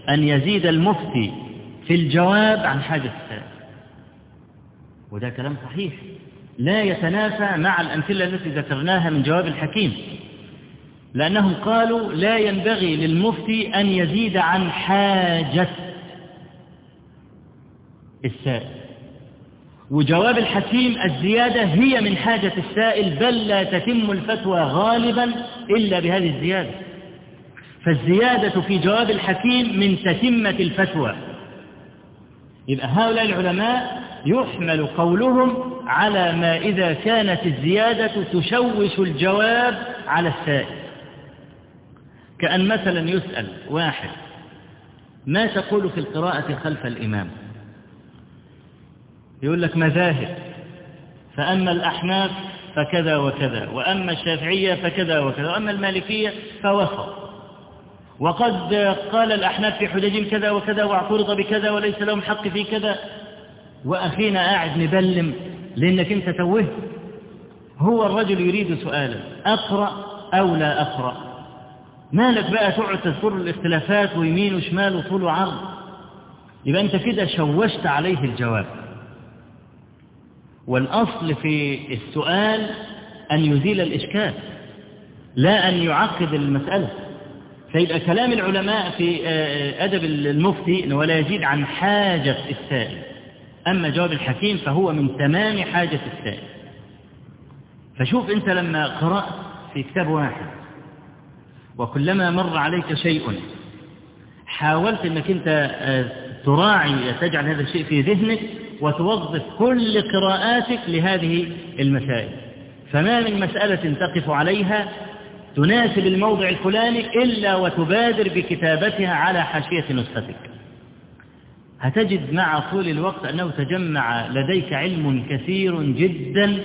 أن يزيد المفتي في الجواب عن حاجة السائل. وده كلام صحيح. لا يتنافى مع الأمثلة التي ذكرناها من جواب الحكيم. لأنهم قالوا لا ينبغي للمفتي أن يزيد عن حاجة السائل. وجواب الحكيم الزيادة هي من حاجة السائل بل لا تتم الفتوى غالبا إلا بهذه الزيادة. فالزيادة في جواب الحكيم من تتمة الفتوى. يبقى هؤلاء العلماء يحمل قولهم على ما إذا كانت الزيادة تشوش الجواب على السائل. كأن مثلا يسأل واحد ما تقول في القراءة خلف الإمام؟ يقول لك مذاهب فأما الأحناف فكذا وكذا وأما الشافعية فكذا وكذا وأما المالكية فوسط. وقد قال الأحناف في حججهم كذا وكذا واعترض بكذا وليس لهم حق في كذا. وأخينا قاعد مبلم لأنك أنت توهت هو الرجل يريد سؤالا. أقرأ أو لا أقرأ؟ مالك بقى تقعد تذكر الاختلافات ويمين وشمال وطول وعرض؟ يبقى أنت كده شوشت عليه الجواب. والأصل في السؤال أن يزيل الإشكال لا أن يعقد المسألة. فيبقى كلام العلماء في آه، أدب المفتي أنه لا يزيد عن حاجة السائل. أما جواب الحكيم فهو من تمام حاجة السائل. فشوف أنت لما قرأت في كتاب واحد وكلما مر عليك شيء حاولت أنك أنت آه، تراعي تجعل هذا الشيء في ذهنك وتوظف كل قراءاتك لهذه المسائل. فما من مسألة تقف عليها تناسب الموضع الفلاني إلا وتبادر بكتابتها على حاشية نسختك. هتجد مع طول الوقت أنه تجمع لديك علم كثير جدا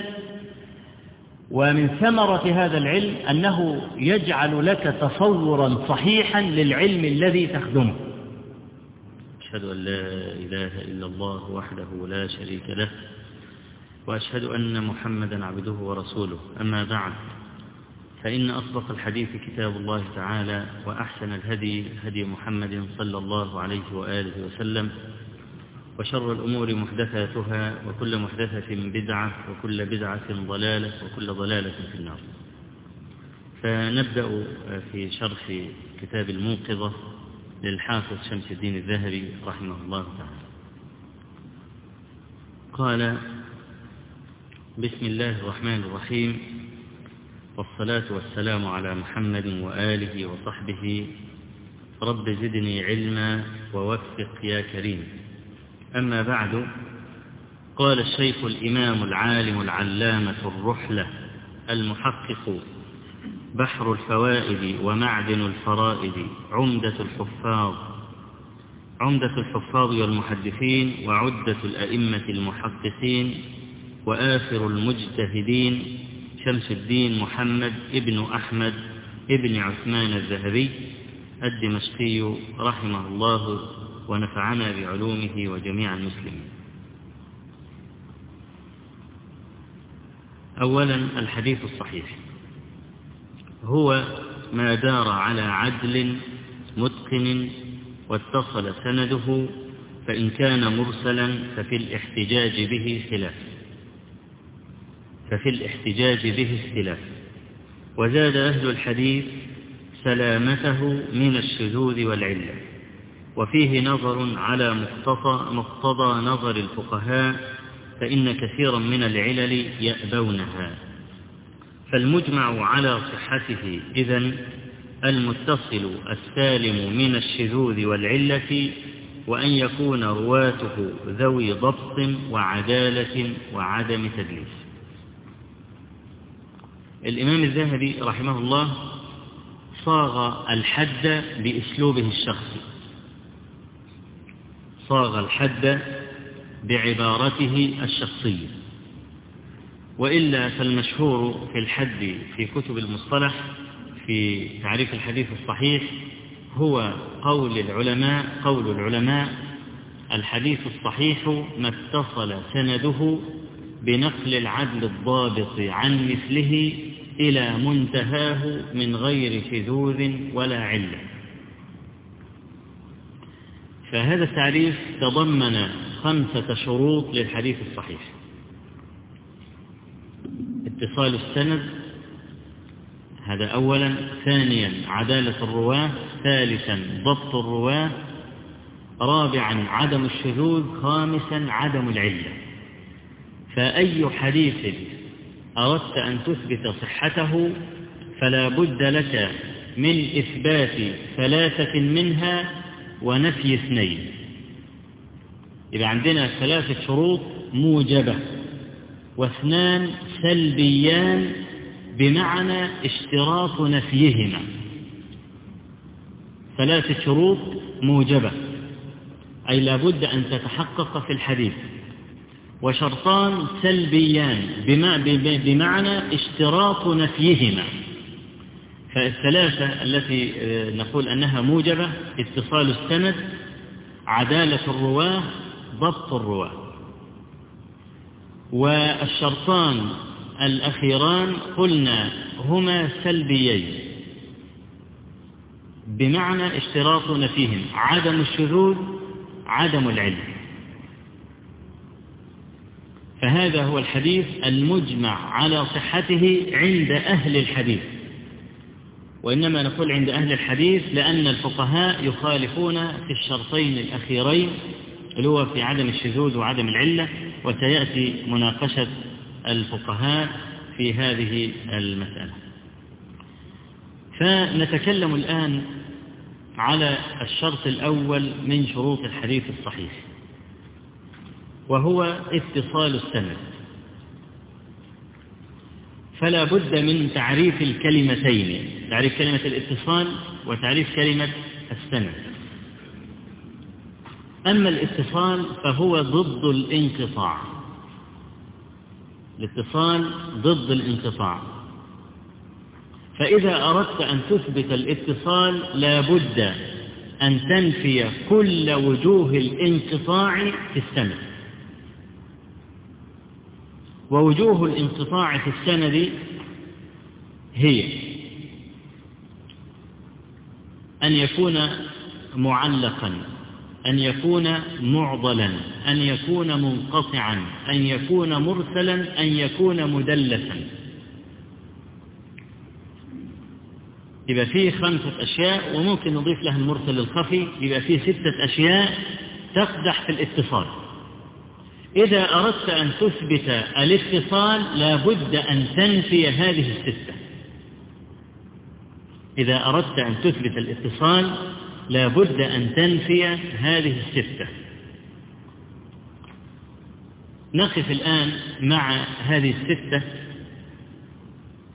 ومن ثمرة هذا العلم أنه يجعل لك تصورا صحيحا للعلم الذي تخدمه. أشهد أن لا إله إلا الله وحده لا شريك له وأشهد أن محمدا عبده ورسوله. أما بعد فإن أصدق الحديث كتاب الله تعالى وأحسن الهدي هدي محمد صلى الله عليه وآله وسلم وشر الأمور محدثاتها وكل محدثة بدعة وكل بدعة ضلالة وكل ضلالة في النار. فنبدأ في شرح كتاب الموقظة للحافظ شمس الدين الذهبي رحمه الله تعالى. قال بسم الله الرحمن الرحيم. والصلاة والسلام على محمد وآله وصحبه. رب زدني علما ووفق يا كريم. أما بعد قال الشيخ الإمام العالم العلامة الرحلة المحقق بحر الفوائد ومعدن الفرائد عمدة الحفاظ. عمدة الحفاظ والمحدثين وعدة الأئمة المحققين وآخر المجتهدين شمس الدين محمد ابن أحمد ابن عثمان الذهبي الدمشقي رحمه الله ونفعنا بعلومه وجميع المسلمين. أولا الحديث الصحيح. هو ما دار على عدل متقن واتصل سنده فإن كان مرسلا ففي الاحتجاج به خلاف. ففي الاحتجاج به اختلاف. وزاد أهل الحديث سلامته من الشذوذ والعلة. وفيه نظر على مقتضى, مقتضى نظر الفقهاء فإن كثيرا من العلل يأبونها. فالمجمع على صحته إذن المتصل السالم من الشذوذ والعلة وأن يكون رواته ذوي ضبط وعدالة وعدم تدليس. الإمام الذهبي رحمه الله صاغ الحد بأسلوبه الشخصي. صاغ الحد بعبارته الشخصية. وإلا فالمشهور في الحد في كتب المصطلح في تعريف الحديث الصحيح هو قول العلماء قول العلماء الحديث الصحيح ما اتصل سنده بنقل العدل الضابط عن مثله إلى منتهاه من غير شذوذ ولا علة. فهذا التعريف تضمن خمسة شروط للحديث الصحيح. اتصال السند هذا أولا. ثانيا عدالة الرواة. ثالثا ضبط الرواة. رابعا عدم الشذوذ. خامسا عدم العلة. فأي حديث أردت أن تثبت صحته فلا بد لك من إثبات ثلاثة منها ونفي اثنين. إذا عندنا ثلاثة شروط موجبة واثنان سلبيان بمعنى اشتراط نفيهما. ثلاثة شروط موجبة أي لابد أن تتحقق في الحديث. وشرطان سلبيان بمعنى اشتراط نفيهما. فالثلاثة التي نقول أنها موجبة اتصال السند عدالة الرواة ضبط الرواة. والشرطان الأخيران قلنا هما سلبيين. بمعنى اشتراط نفيهم عدم الشذوذ عدم العلم. فهذا هو الحديث المجمع على صحته عند أهل الحديث. وإنما نقول عند أهل الحديث لأن الفقهاء يخالفون في الشرطين الأخيرين اللي هو في عدم الشذوذ وعدم العلة وسيأتي مناقشة الفقهاء في هذه المسألة. فنتكلم الآن على الشرط الأول من شروط الحديث الصحيح. وهو اتصال السند. فلا بد من تعريف الكلمتين تعريف كلمة الاتصال وتعريف كلمة السند. أما الاتصال فهو ضد الانقطاع. الاتصال ضد الانقطاع. فإذا أردت أن تثبت الاتصال لا بد أن تنفي كل وجوه الانقطاع في السند. ووجوه الانقطاع في السند هي أن يكون معلقا أن يكون معضلا أن يكون منقطعا أن يكون مرسلا أن يكون مدلسا. يبقى فيه خمسة أشياء وممكن نضيف لها المرسل الخفي يبقى فيه ستة أشياء تقدح في الاتصال. إذا أردت أن تثبت الاتصال لابد أن تنفي هذه الستة. إذا أردت أن تثبت الاتصال لابد أن تنفي هذه الستة. نقف الآن مع هذه الستة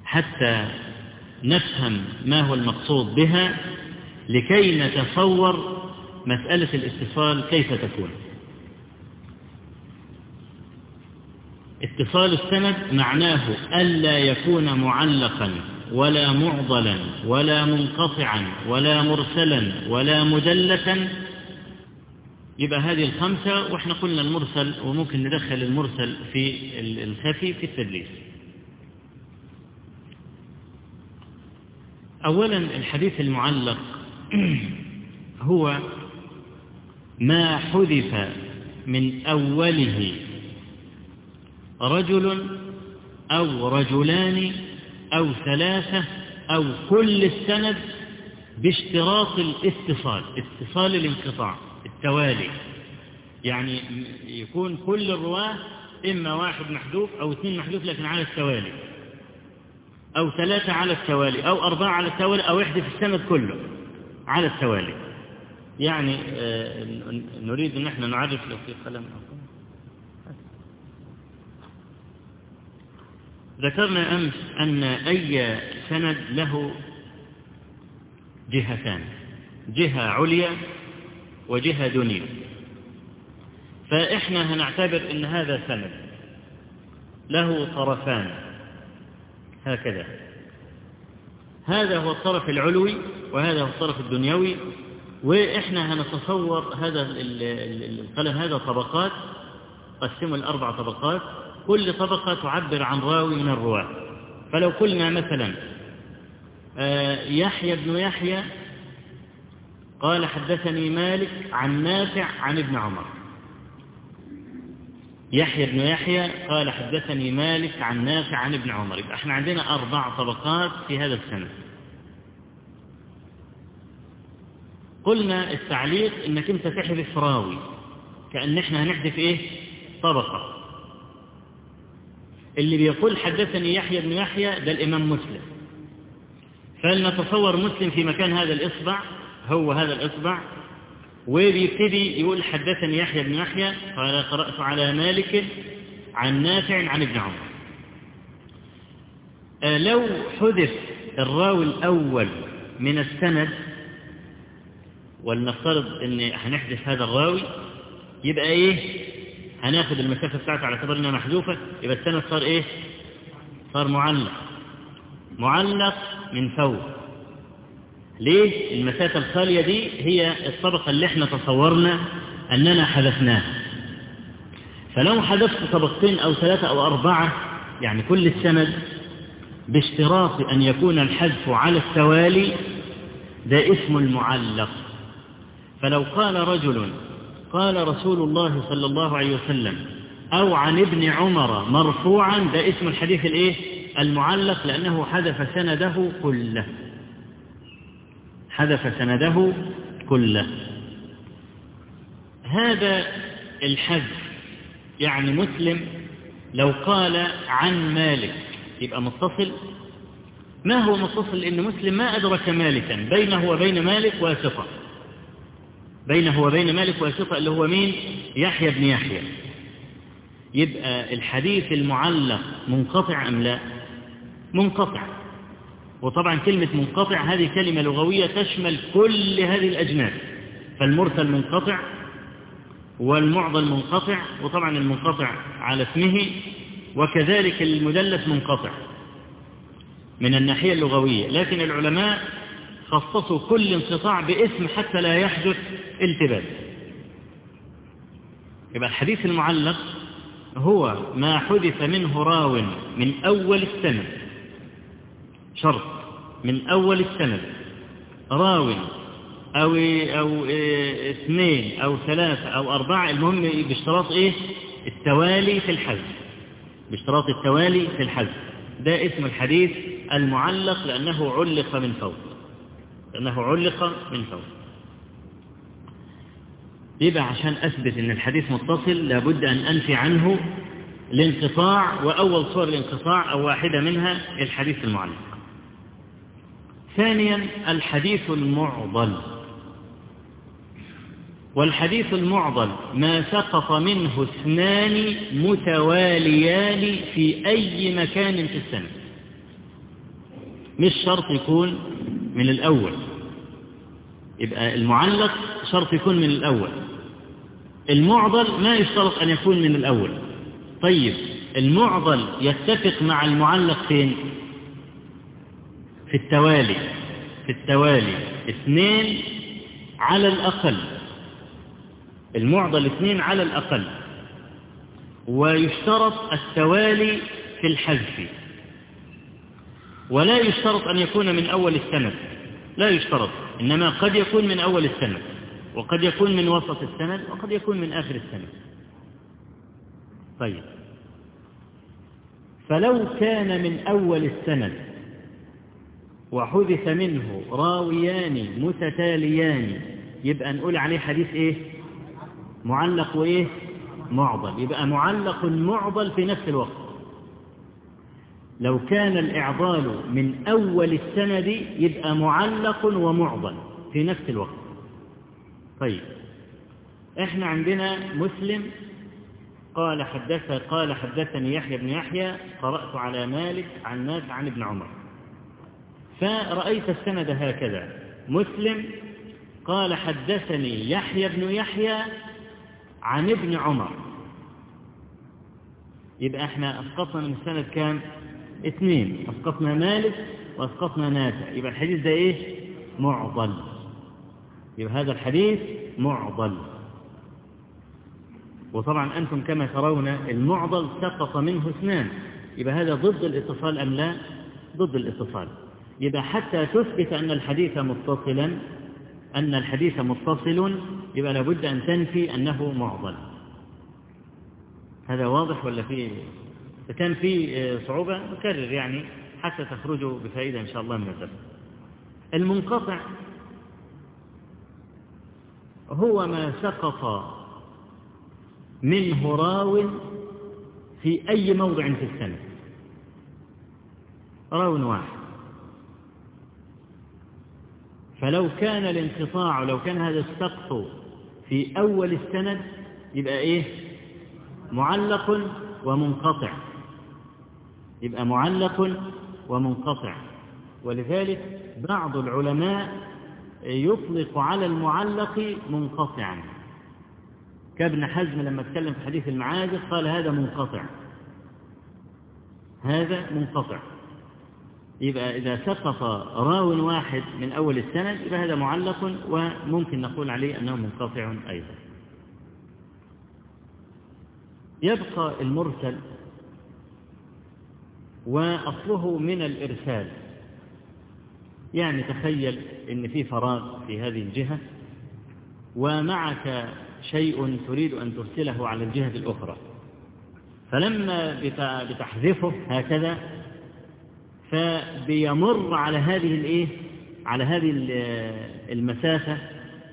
حتى نفهم ما هو المقصود بها لكي نتصور مسألة الاتصال كيف تكون. اتصال السند معناه ألا يكون معلقا ولا معضلا ولا منقطعا ولا مرسلا ولا مدلسا يبقى هذه الخمسة وإحنا قلنا المرسل وممكن ندخل المرسل في الخفي في التدليس. أولا الحديث المعلق هو ما حذف من أوله رجل أو رجلان أو ثلاثة أو كل السند باشتراط الاتصال اتصال الانقطاع التوالي. يعني يكون كل الرواة إما واحد محذوف أو اثنين محذوف لكن على التوالي. أو ثلاثة على التوالي أو أربعة على التوالي أو يحذف السند كله على التوالي. يعني نريد أن إحنا نعرف لو في قلم ذكرنا أمس أن أي سند له جهتان جهة عليا وجهة دنيا. فإحنا هنعتبر أن هذا سند له طرفان هكذا. هذا هو الطرف العلوي وهذا هو الطرف الدنيوي وإحنا هنتصور هذا القلم هذا طبقات قسموا الأربع طبقات. كل طبقة تعبر عن راوي من الرواة. فلو قلنا مثلا يحيى بن يحيى قال حدثني مالك عن نافع عن ابن عمر. يحيى بن يحيى قال حدثني مالك عن نافع عن ابن عمر. إحنا عندنا أربع طبقات في هذا السند. قلنا التعليق إنك أنت تحذف راوي. كأن إحنا هنحذف إيه؟ طبقة. اللي بيقول حدثني يحيى بن يحيى ده الإمام مسلم. فلنتصور مسلم في مكان هذا الإصبع هو هذا الإصبع وبيبتدي يقول حدثني يحيى بن يحيى قال قرأت على مالك عن نافع عن ابن عمر. لو حذف الراوي الأول من السند ولنفترض إن هنحذف هذا الراوي يبقى إيه؟ هناخد المسافة بتاعته على اعتبار إنها محذوفة يبقى السند صار إيه؟ صار معلق. معلق من فوق ليه؟ المسافة الخالية دي هي الطبقة اللي إحنا تصورنا أننا حذفناها. فلو حذفت طبقتين أو ثلاثة أو أربعة يعني كل السند باشتراط أن يكون الحذف على التوالي ده اسم المعلق. فلو قال رجل قال رسول الله صلى الله عليه وسلم أو عن ابن عمر مرفوعا ده اسم الحديث الإيه؟ المعلق لأنه حذف سنده كله. حذف سنده كله. هذا الحذف يعني مسلم لو قال عن مالك يبقى متصل؟ ما هو متصل؟ إن مسلم ما أدرك مالكا بينه وبين مالك واسطة بينه وبين مالك واسطة اللي هو مين؟ يحيى بن يحيى. يبقى الحديث المعلق منقطع أم لا؟ منقطع. وطبعا كلمة منقطع هذه كلمة لغوية تشمل كل هذه الأجناس فالمرسل منقطع والمعضل منقطع وطبعا المنقطع على اسمه وكذلك المدلس منقطع من الناحية اللغوية. لكن العلماء خصصوا كل انقطاع باسم حتى لا يحدث التباس. يبقى الحديث المعلق هو ما حدث منه راو من أول السند. شرط من أول السند. راو أو, أو اثنين أو ثلاثة أو أربعة المهم باشتراط إيه؟ التوالي في الحذف. باشتراط التوالي في الحذف. ده اسم الحديث المعلق لأنه علق من فوق. لأنه علق من فوق. يبقى عشان أثبت أن الحديث متصل لابد أن أنفي عنه الانقطاع وأول صور الانقطاع أو واحدة منها الحديث المعلق. ثانيا الحديث المعضل. والحديث المعضل ما سقط منه اثنان متواليان في أي مكان في السنة. مش شرط يكون من الأول. يبقى المعلق شرط يكون من الأول. المعضل ما يشترط أن يكون من الأول. طيب المعضل يتفق مع المعلق فين؟ في التوالي. في التوالي. اثنين على الأقل. المعضل اثنين على الأقل. ويشترط التوالي في الحذف. ولا يشترط أن يكون من أول السند لا يشترط إنما قد يكون من أول السند وقد يكون من وسط السند وقد يكون من آخر السند طيب. فلو كان من أول السند وحذف منه راويان متتاليان يبقى نقول عليه حديث إيه؟ معلق وإيه؟ معضل. يبقى معلق معضل في نفس الوقت. لو كان الإعضال من أول السند يبقى معلق ومعضل في نفس الوقت. طيب إحنا عندنا مسلم قال حدث قال حدثني يحيى بن يحيى قرأت على مالك عن نافع عن ابن عمر. فرأيت السند هكذا. مسلم قال حدثني يحيى بن يحيى عن ابن عمر. يبقى إحنا أسقطنا من السند كام؟ اثنين اسقطنا مالك واسقطنا نافع. يبقى الحديث ده إيه؟ معضل. يبقى هذا الحديث معضل. وطبعا أنتم كما ترون المعضل سقط منه اثنان. يبقى هذا ضد الاتصال أم لا؟ ضد الاتصال. يبقى حتى تثبت أن الحديث متصلا أن الحديث متصل يبقى لابد أن تنفي أنه معضل. هذا واضح ولا فيه كان في صعوبة نكرر يعني حتى تخرجوا بفائدة إن شاء الله من الدرس. المنقطع هو ما سقط منه راو في أي موضع في السنة. راو واحد. فلو كان الانقطاع لو كان هذا السقط في أول السند يبقى إيه؟ معلق ومنقطع. يبقى معلق ومنقطع. ولذلك بعض العلماء يطلق على المعلق منقطعا. كابن حزم لما اتكلم في حديث المعاجز قال هذا منقطع. هذا منقطع. يبقى إذا سقط راو واحد من أول السند يبقى هذا معلق وممكن نقول عليه أنه منقطع أيضا. يبقى المرسل وأصله من الإرسال. يعني تخيل إن في فراغ في هذه الجهة ومعك شيء تريد أن ترسله على الجهة الأخرى. فلما بتحذفه هكذا فبيمر على هذه الإيه؟ على هذه المسافة.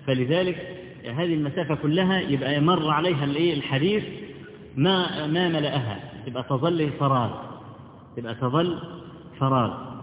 فلذلك هذه المسافة كلها يبقى يمر عليها الإيه؟ الحديث ما ما ملأها. تبقى تظل فراغ. تبقى تظل فراغ.